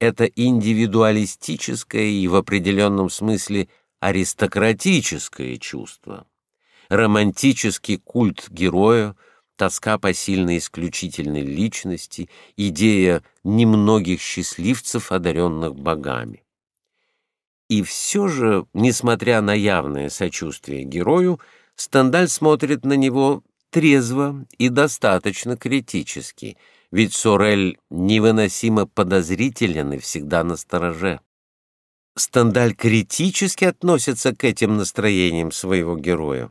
Это индивидуалистическое и в определенном смысле аристократическое чувство. Романтический культ героя, тоска по сильной исключительной личности, идея немногих счастливцев, одаренных богами. И все же, несмотря на явное сочувствие герою, Стендаль смотрит на него трезво и достаточно критически, ведь Сорель невыносимо подозрителен и всегда настороже. Стендаль критически относится к этим настроениям своего героя,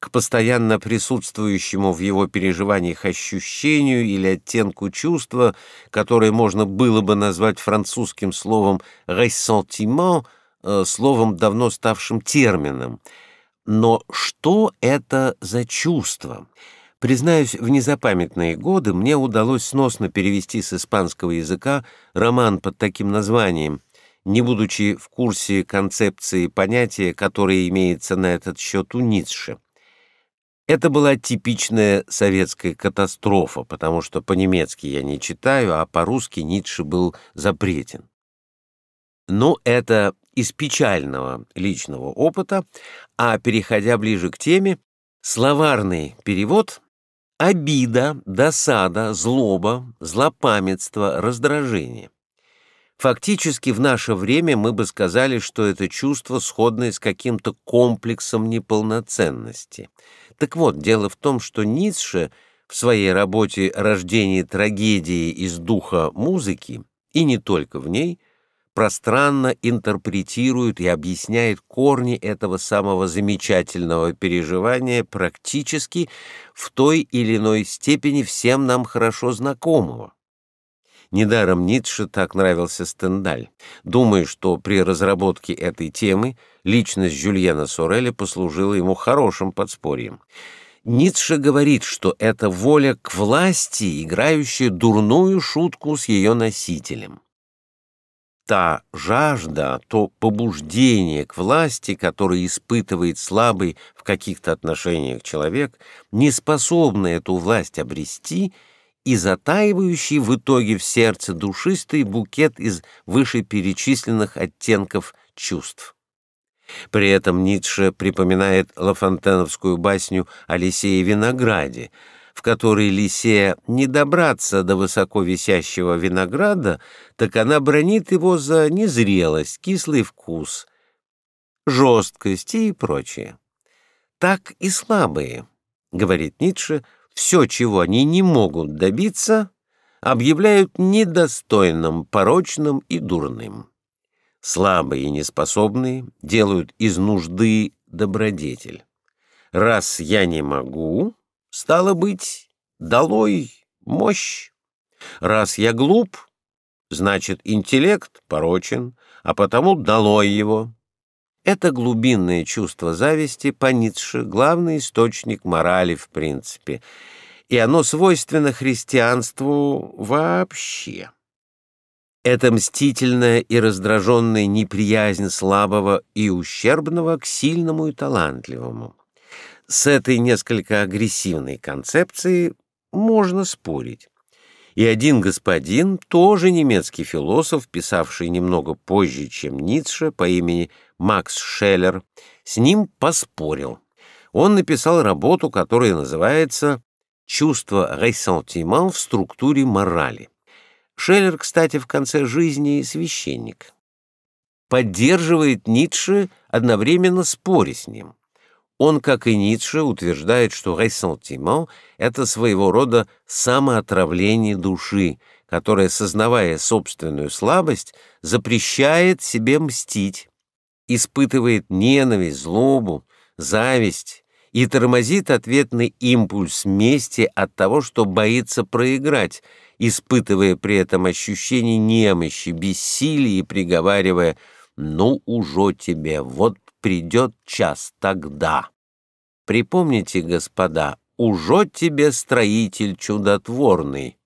к постоянно присутствующему в его переживаниях ощущению или оттенку чувства, которое можно было бы назвать французским словом «ressentiment», словом, давно ставшим термином. Но что это за чувство? Признаюсь, в незапамятные годы мне удалось сносно перевести с испанского языка роман под таким названием — не будучи в курсе концепции понятия, которое имеется на этот счет у Ницше. Это была типичная советская катастрофа, потому что по-немецки я не читаю, а по-русски Ницше был запретен. Но это из печального личного опыта, а переходя ближе к теме, словарный перевод — обида, досада, злоба, злопамятство, раздражение. Фактически в наше время мы бы сказали, что это чувство сходное с каким-то комплексом неполноценности. Так вот, дело в том, что Ницше в своей работе «Рождение трагедии из духа музыки» и не только в ней пространно интерпретирует и объясняет корни этого самого замечательного переживания практически в той или иной степени всем нам хорошо знакомого. Недаром Ницше так нравился Стендаль. Думаю, что при разработке этой темы личность Жюльена Сореля послужила ему хорошим подспорьем. Ницше говорит, что это воля к власти, играющая дурную шутку с ее носителем. Та жажда, то побуждение к власти, которое испытывает слабый в каких-то отношениях человек, не способный эту власть обрести — и затаивающий в итоге в сердце душистый букет из вышеперечисленных оттенков чувств. При этом Ницше припоминает лафонтеновскую басню о Лисее винограде, в которой Лисея не добраться до высоко висящего винограда, так она бронит его за незрелость, кислый вкус, жесткость и прочее. Так и слабые, говорит Ницше, все, чего они не могут добиться, объявляют недостойным, порочным и дурным. Слабые и неспособные делают из нужды добродетель. Раз я не могу, стало быть, долой мощь. Раз я глуп, значит, интеллект порочен, а потому долой его. Это глубинное чувство зависти по Ницше — главный источник морали в принципе, и оно свойственно христианству вообще. Это мстительная и раздраженная неприязнь слабого и ущербного к сильному и талантливому. С этой несколько агрессивной концепцией можно спорить. И один господин, тоже немецкий философ, писавший немного позже, чем Ницше, по имени Макс Шеллер, с ним поспорил. Он написал работу, которая называется «Чувство ресентимент в структуре морали». Шеллер, кстати, в конце жизни священник. Поддерживает Ницше, одновременно споря с ним. Он, как и Ницше, утверждает, что ресентимент — это своего рода самоотравление души, которая, сознавая собственную слабость, запрещает себе мстить, испытывает ненависть, злобу, зависть и тормозит ответный импульс мести от того, что боится проиграть, испытывая при этом ощущение немощи, бессилия и приговаривая «ну уже тебе, вот придет час тогда». Припомните, господа, уже тебе строитель чудотворный,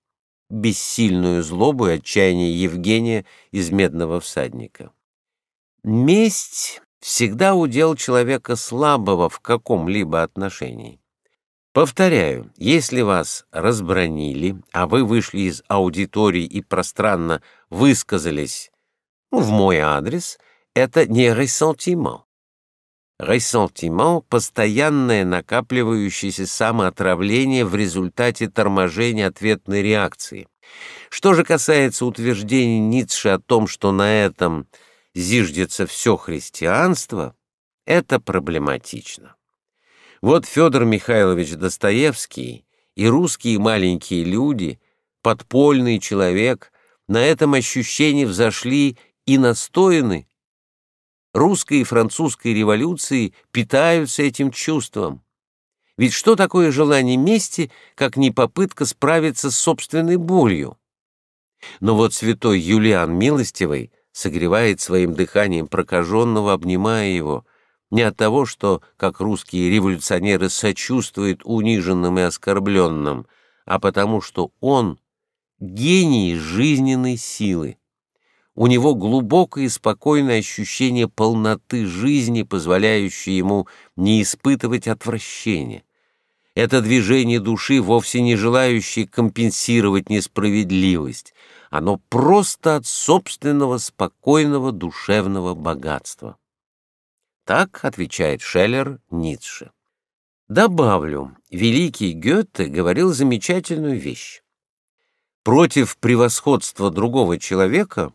бессильную злобу и отчаяние Евгения из «Медного всадника». Месть всегда удел человека слабого в каком-либо отношении. Повторяю, если вас разбронили, а вы вышли из аудитории и пространно высказались ну, в мой адрес, это не ресентимент. Ресентимент — постоянное накапливающееся самоотравление в результате торможения ответной реакции. Что же касается утверждений Ницше о том, что на этом зиждется все христианство, это проблематично. Вот Федор Михайлович Достоевский и русские маленькие люди, подпольный человек, на этом ощущении взошли и настояны. Русская и французская революции питаются этим чувством. Ведь что такое желание мести, как не попытка справиться с собственной болью? Но вот святой Юлиан Милостивый согревает своим дыханием прокаженного, обнимая его, не от того, что, как русские революционеры, сочувствуют униженным и оскорбленным, а потому что он — гений жизненной силы. У него глубокое и спокойное ощущение полноты жизни, позволяющее ему не испытывать отвращения. Это движение души, вовсе не желающее компенсировать несправедливость. Оно просто от собственного спокойного душевного богатства. Так отвечает Шеллер Ницше. Добавлю, великий Гёте говорил замечательную вещь. Против превосходства другого человека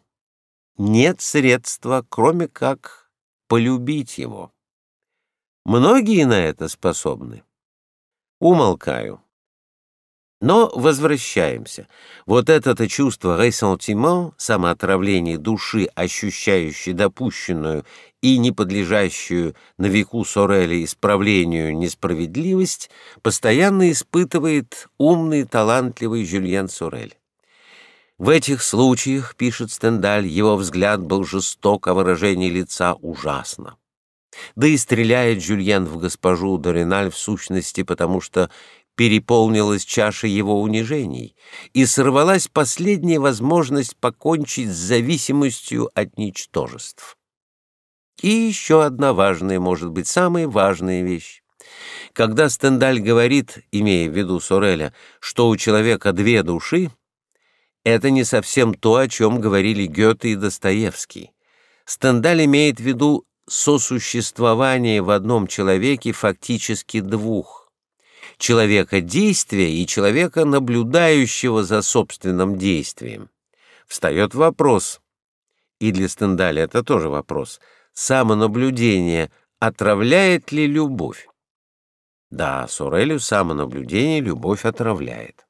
нет средства, кроме как полюбить его. Многие на это способны. Умолкаю. Но возвращаемся. Вот это-то чувство ресентимент, самоотравление души, ощущающей допущенную и не подлежащую на веку Сорели исправлению несправедливость, постоянно испытывает умный талантливый Жюльен Сорель. В этих случаях, пишет Стендаль, его взгляд был жесток, а выражение лица ужасно. Да и стреляет Жюльен в госпожу Дориналь в сущности, потому что переполнилась чаша его унижений, и сорвалась последняя возможность покончить с зависимостью от ничтожеств. И еще одна важная, может быть, самая важная вещь. Когда Стендаль говорит, имея в виду Сореля, что у человека две души, это не совсем то, о чем говорили Гёте и Достоевский. Стендаль имеет в виду сосуществование в одном человеке фактически двух — человека действия и человека, наблюдающего за собственным действием. Встает вопрос, и для Стендаля это тоже вопрос, самонаблюдение отравляет ли любовь? Да, Сорелю самонаблюдение любовь отравляет.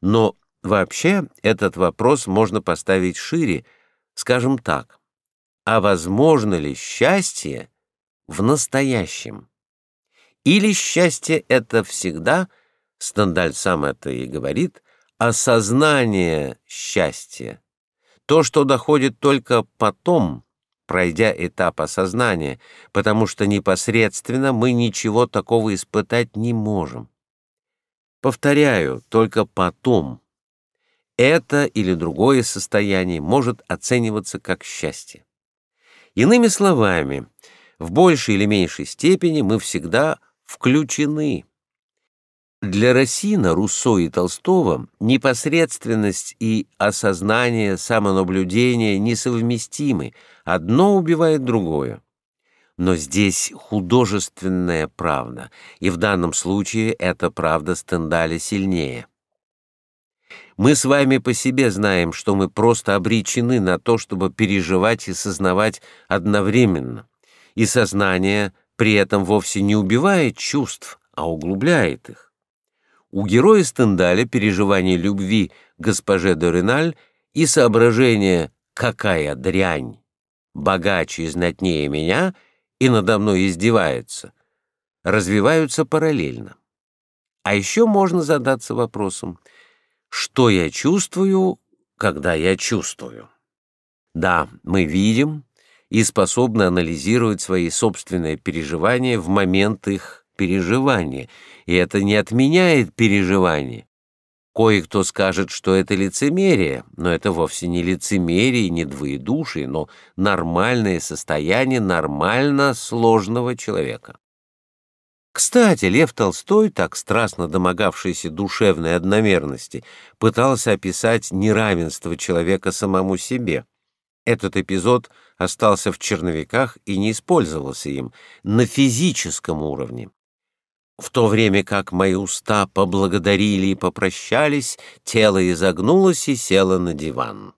Но вообще этот вопрос можно поставить шире, скажем так а возможно ли счастье в настоящем? Или счастье — это всегда, Стендаль сам это и говорит, осознание счастья, то, что доходит только потом, пройдя этап осознания, потому что непосредственно мы ничего такого испытать не можем. Повторяю, только потом. Это или другое состояние может оцениваться как счастье. Иными словами, в большей или меньшей степени мы всегда включены. Для Рассина, Руссо и Толстого непосредственность и осознание, самонаблюдение несовместимы, одно убивает другое. Но здесь художественная правда, и в данном случае эта правда Стендаля сильнее. Мы с вами по себе знаем, что мы просто обречены на то, чтобы переживать и сознавать одновременно. И сознание при этом вовсе не убивает чувств, а углубляет их. У героя Стендаля переживание любви госпоже Дориналь и соображение «какая дрянь!» богаче и знатнее меня и надо мной издевается, развиваются параллельно. А еще можно задаться вопросом — что я чувствую, когда я чувствую? Да, мы видим и способны анализировать свои собственные переживания в момент их переживания, и это не отменяет переживания. Кое-кто скажет, что это лицемерие, но это вовсе не лицемерие, не двоедушие, но нормальное состояние нормально сложного человека. Кстати, Лев Толстой, так страстно домогавшийся душевной одномерности, пытался описать неравенство человека самому себе. Этот эпизод остался в черновиках и не использовался им на физическом уровне. В то время как мои уста поблагодарили и попрощались, тело изогнулось и село на диван.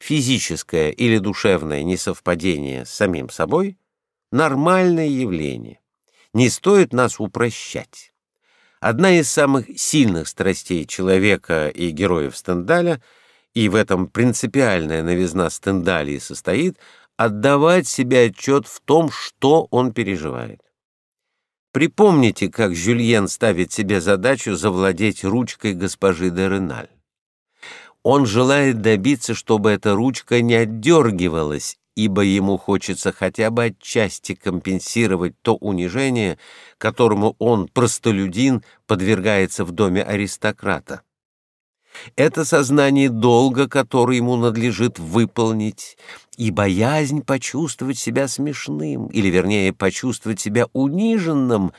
Физическое или душевное несовпадение с самим собой — нормальное явление. Не стоит нас упрощать. Одна из самых сильных страстей человека и героев Стендаля, и в этом принципиальная новизна Стендалии состоит, отдавать себе отчет в том, что он переживает. Припомните, как Жюльен ставит себе задачу завладеть ручкой госпожи де Реналь. Он желает добиться, чтобы эта ручка не отдергивалась, ибо ему хочется хотя бы отчасти компенсировать то унижение, которому он, простолюдин, подвергается в доме аристократа. Это сознание долга, который ему надлежит выполнить, и боязнь почувствовать себя смешным, или, вернее, почувствовать себя униженным,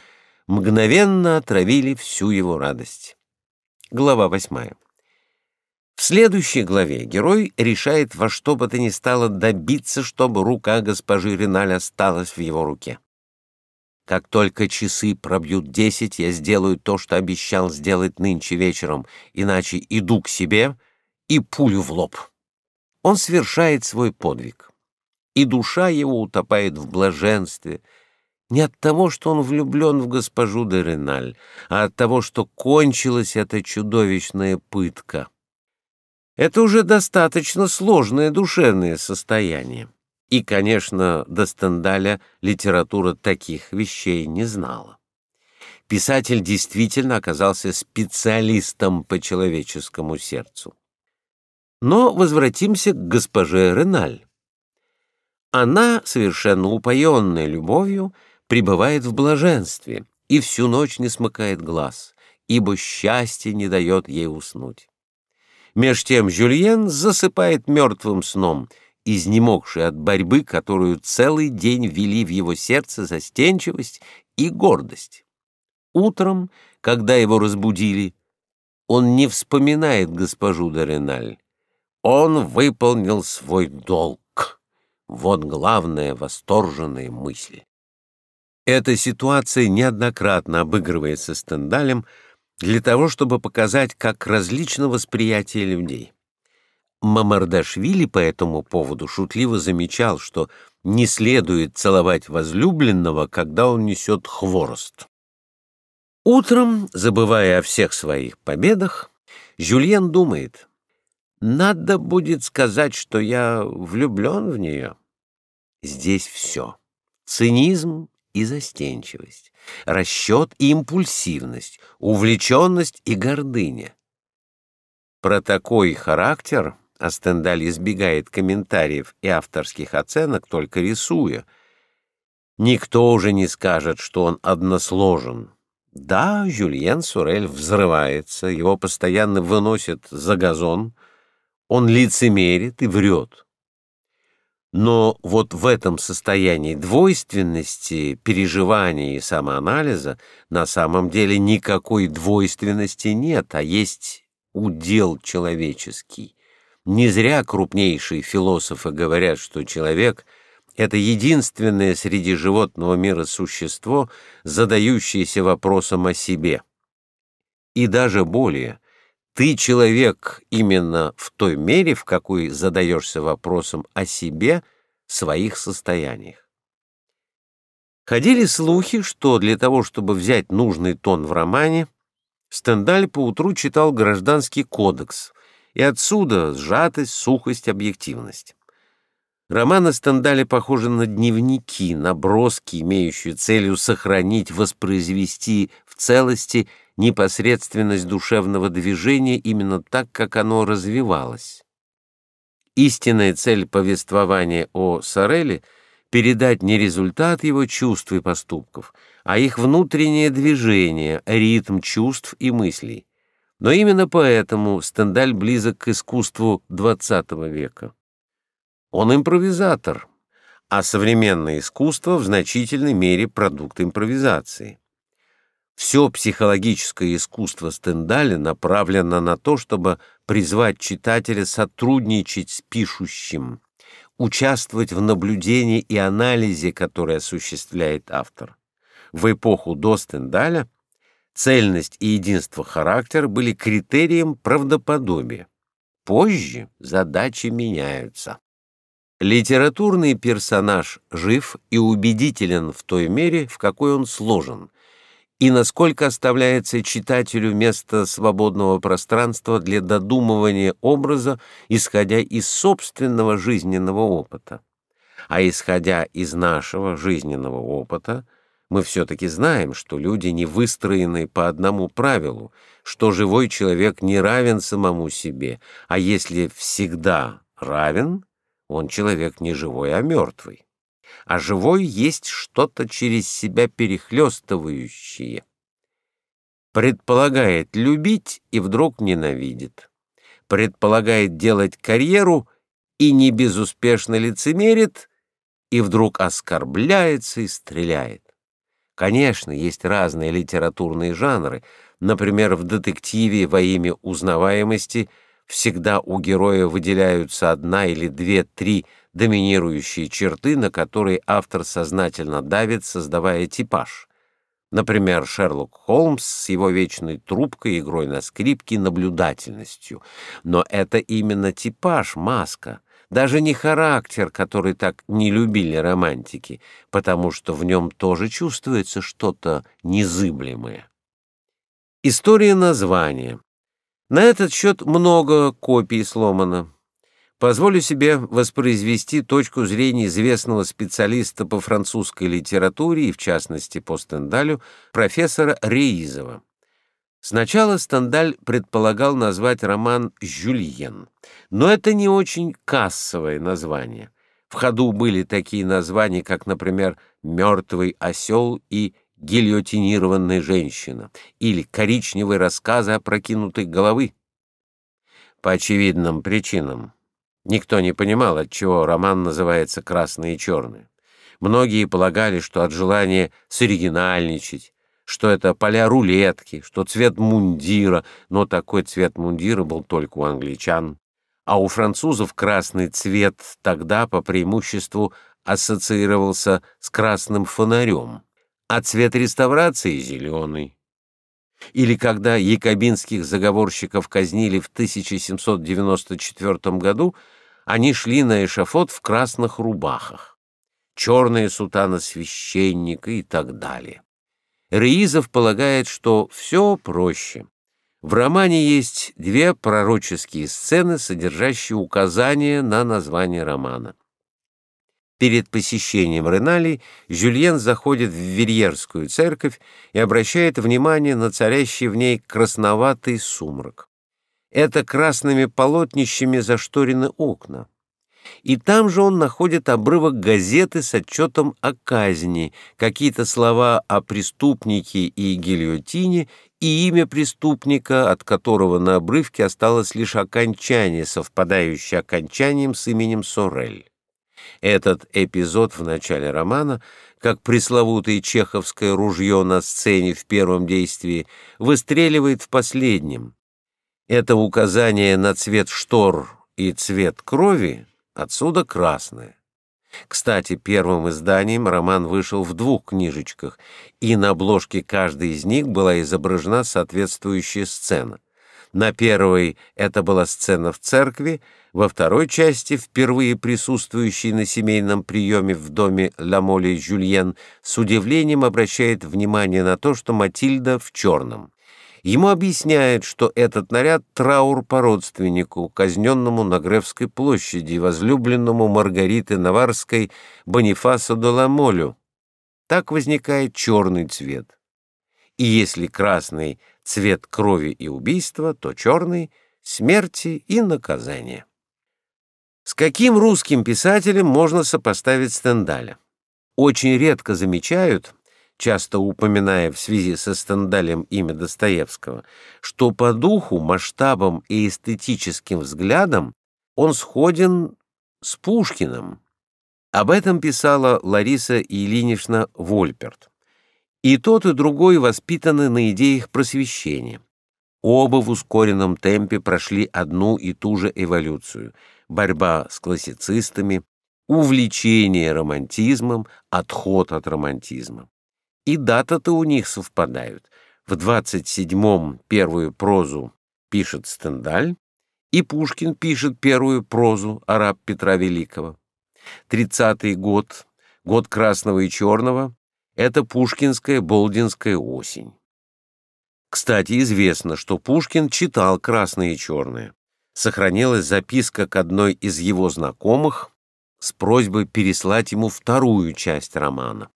мгновенно отравили всю его радость. Глава восьмая. В следующей главе герой решает во что бы то ни стало добиться, чтобы рука госпожи Реналь осталась в его руке. Как только часы пробьют десять, я сделаю то, что обещал сделать нынче вечером, иначе иду к себе и пулю в лоб он совершает свой подвиг, и душа его утопает в блаженстве не от того, что он влюблен в госпожу де Реналь, а от того, что кончилась эта чудовищная пытка. Это уже достаточно сложное душевное состояние. И, конечно, до Стендаля литература таких вещей не знала. Писатель действительно оказался специалистом по человеческому сердцу. Но возвратимся к госпоже Реналь. Она, совершенно упоенная любовью, пребывает в блаженстве и всю ночь не смыкает глаз, ибо счастье не дает ей уснуть. Меж тем Жюльен засыпает мертвым сном, изнемогший от борьбы, которую целый день вели в его сердце застенчивость и гордость. Утром, когда его разбудили, он не вспоминает госпожу Дореналь, он выполнил свой долг. Вот главная восторженная мысль. Эта ситуация неоднократно обыгрывается Стендалем для того, чтобы показать, как различно восприятие людей. Мамардашвили по этому поводу шутливо замечал, что не следует целовать возлюбленного, когда он несет хворост. Утром, забывая о всех своих победах, Жюльен думает, надо будет сказать, что я влюблен в нее. Здесь все. Цинизм и застенчивость, расчет и импульсивность, увлеченность и гордыня. Про такой характер Астендаль избегает комментариев и авторских оценок, только рисуя. Никто уже не скажет, что он односложен. Да, Жюльен Сурель взрывается, его постоянно выносят за газон — он лицемерит и врет. Но вот в этом состоянии двойственности, переживания и самоанализа на самом деле никакой двойственности нет, а есть удел человеческий. Не зря крупнейшие философы говорят, что человек — это единственное среди животного мира существо, задающееся вопросом о себе. И даже более — ты человек именно в той мере, в какой задаешься вопросом о себе, своих состояниях. Ходили слухи, что для того, чтобы взять нужный тон в романе, Стендаль поутру читал Гражданский кодекс, и отсюда сжатость, сухость, объективность. Романы Стендаля похожи на дневники, наброски, имеющие целью сохранить, воспроизвести в целости непосредственность душевного движения именно так, как оно развивалось. Истинная цель повествования о Сореле — передать не результат его чувств и поступков, а их внутреннее движение, ритм чувств и мыслей. Но именно поэтому Стендаль близок к искусству XX века. Он импровизатор, а современное искусство в значительной мере продукт импровизации. Все психологическое искусство Стендаля направлено на то, чтобы призвать читателя сотрудничать с пишущим, участвовать в наблюдении и анализе, который осуществляет автор. В эпоху до Стендаля цельность и единство характера были критерием правдоподобия. Позже задачи меняются. Литературный персонаж жив и убедителен в той мере, в какой он сложен, и насколько оставляется читателю место свободного пространства для додумывания образа, исходя из собственного жизненного опыта. А исходя из нашего жизненного опыта, мы все-таки знаем, что люди не выстроены по одному правилу, что живой человек не равен самому себе, а если всегда равен, он человек не живой, а мертвый. А живой есть что-то через себя перехлестывающее. Предполагает любить и вдруг ненавидит. Предполагает делать карьеру и не безуспешно лицемерит, и вдруг оскорбляется и стреляет. Конечно, есть разные литературные жанры. Например, в детективе во имя узнаваемости – всегда у героя выделяются одна или две-три доминирующие черты, на которые автор сознательно давит, создавая типаж. Например, Шерлок Холмс с его вечной трубкой, игрой на скрипке, наблюдательностью. Но это именно типаж, маска, даже не характер, который так не любили романтики, потому что в нем тоже чувствуется что-то незыблемое. История названия. На этот счет много копий сломано. Позволю себе воспроизвести точку зрения известного специалиста по французской литературе и, в частности, по Стендалю, профессора Реизова. Сначала Стендаль предполагал назвать роман «Жюльен», но это не очень кассовое название. В ходу были такие названия, как, например, «Мертвый осел» и гильотинированная женщина или коричневые рассказы о прокинутой головы. По очевидным причинам. Никто не понимал, отчего роман называется «Красные и черные». Многие полагали, что от желания соригинальничать, что это поля рулетки, что цвет мундира, но такой цвет мундира был только у англичан. А у французов красный цвет тогда по преимуществу ассоциировался с красным фонарем а цвет реставрации — зеленый. Или когда якобинских заговорщиков казнили в 1794 году, они шли на эшафот в красных рубахах, черные сутана священника и так далее. Реизов полагает, что все проще. В романе есть две пророческие сцены, содержащие указания на название романа. Перед посещением Ренали Жюльен заходит в Верьерскую церковь и обращает внимание на царящий в ней красноватый сумрак. Это красными полотнищами зашторены окна. И там же он находит обрывок газеты с отчетом о казни, какие-то слова о преступнике и гильотине и имя преступника, от которого на обрывке осталось лишь окончание, совпадающее окончанием с именем Сорель. Этот эпизод в начале романа, как пресловутое чеховское ружье на сцене в первом действии, выстреливает в последнем. Это указание на цвет штор и цвет крови отсюда красное. Кстати, первым изданием роман вышел в двух книжечках, и на обложке каждой из них была изображена соответствующая сцена. На первой это была сцена в церкви, во второй части, впервые присутствующий на семейном приеме в доме Ламоли Жюльен, с удивлением обращает внимание на то, что Матильда в черном. Ему объясняют, что этот наряд — траур по родственнику, казненному на Гревской площади, возлюбленному Маргариты Наварской Бонифасо де Ламолю. Так возникает черный цвет. И если красный — цвет крови и убийства, то черный — смерти и наказания. С каким русским писателем можно сопоставить Стендаля? Очень редко замечают, часто упоминая в связи со Стендалем имя Достоевского, что по духу, масштабам и эстетическим взглядам он сходен с Пушкиным. Об этом писала Лариса Ильинична Вольперт. И тот, и другой воспитаны на идеях просвещения. Оба в ускоренном темпе прошли одну и ту же эволюцию — борьба с классицистами, увлечение романтизмом, отход от романтизма. И даты-то у них совпадают. В 27-м первую прозу пишет Стендаль, и Пушкин пишет первую прозу «Араб Петра Великого». Тридцатый год, год красного и черного — это пушкинская болдинская осень. Кстати, известно, что Пушкин читал «Красное и черное». Сохранилась записка к одной из его знакомых с просьбой переслать ему вторую часть романа.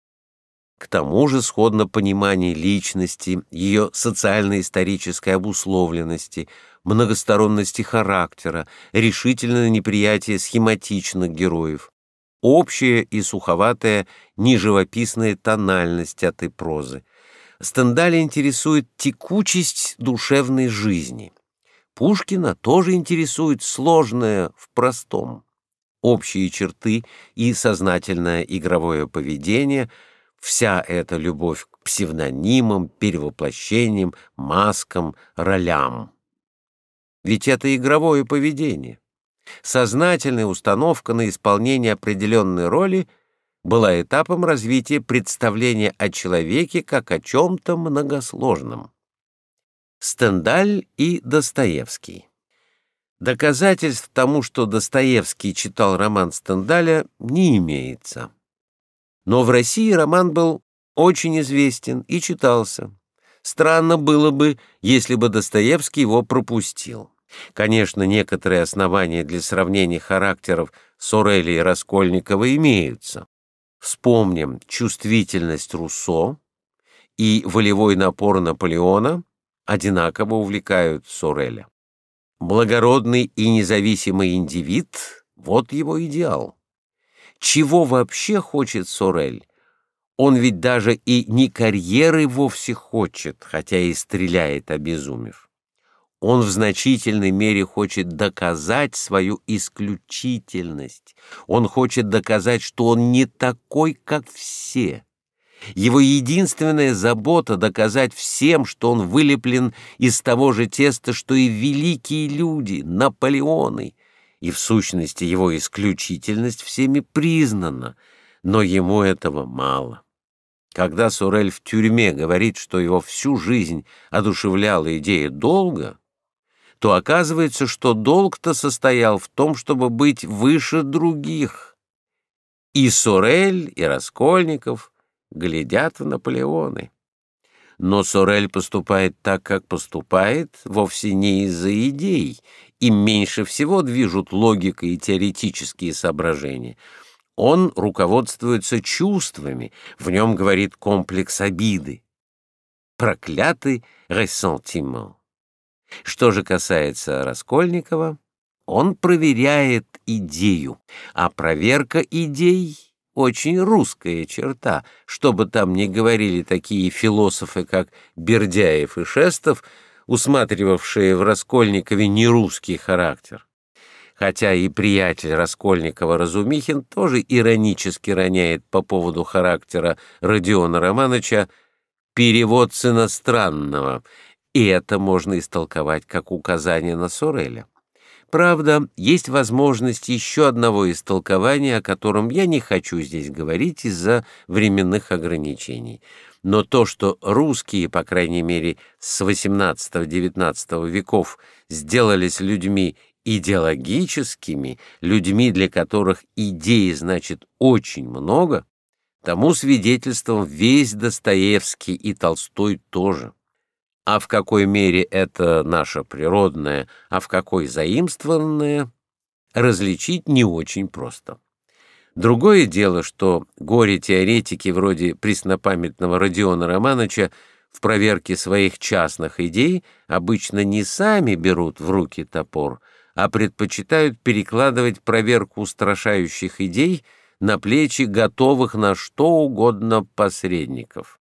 К тому же сходно понимание личности, ее социально-исторической обусловленности, многосторонности характера, решительное неприятие схематичных героев, общая и суховатая неживописная тональность этой прозы. Стендаля интересует текучесть душевной жизни. Пушкина тоже интересует сложное в простом. Общие черты и сознательное игровое поведение — вся эта любовь к псевдонимам, перевоплощениям, маскам, ролям. Ведь это игровое поведение. Сознательная установка на исполнение определенной роли была этапом развития представления о человеке как о чем-то многосложном. Стендаль и Достоевский Доказательств тому, что Достоевский читал роман Стендаля, не имеется. Но в России роман был очень известен и читался. Странно было бы, если бы Достоевский его пропустил. Конечно, некоторые основания для сравнения характеров Сорели и Раскольникова имеются. Вспомним чувствительность Руссо и волевой напор Наполеона одинаково увлекают Сореля. Благородный и независимый индивид — вот его идеал. Чего вообще хочет Сорель? Он ведь даже и не карьеры вовсе хочет, хотя и стреляет, обезумев. Он в значительной мере хочет доказать свою исключительность. Он хочет доказать, что он не такой, как все. Его единственная забота — доказать всем, что он вылеплен из того же теста, что и великие люди, Наполеоны, и в сущности его исключительность всеми признана, но ему этого мало. Когда Сурель в тюрьме говорит, что его всю жизнь одушевляла идея долга, то оказывается, что долг-то состоял в том, чтобы быть выше других. И Сорель, и Раскольников глядят в Наполеоны. Но Сорель поступает так, как поступает, вовсе не из-за идей, им меньше всего движут логика и теоретические соображения. Он руководствуется чувствами, в нем говорит комплекс обиды. Проклятый ресентимент. Что же касается Раскольникова, он проверяет идею, а проверка идей — очень русская черта, что бы там ни говорили такие философы, как Бердяев и Шестов — усматривавшие в Раскольникове нерусский характер. Хотя и приятель Раскольникова Разумихин тоже иронически роняет по поводу характера Родиона Романовича перевод с иностранного, и это можно истолковать как указание на Сореля. Правда, есть возможность еще одного истолкования, о котором я не хочу здесь говорить из-за временных ограничений — но то, что русские, по крайней мере, с XVIII-XIX веков сделались людьми идеологическими, людьми, для которых идеи значит очень много, тому свидетельством весь Достоевский и Толстой тоже. А в какой мере это наше природное, а в какой заимствованное, различить не очень просто. Другое дело, что горе-теоретики вроде преснопамятного Родиона Романовича в проверке своих частных идей обычно не сами берут в руки топор, а предпочитают перекладывать проверку устрашающих идей на плечи готовых на что угодно посредников.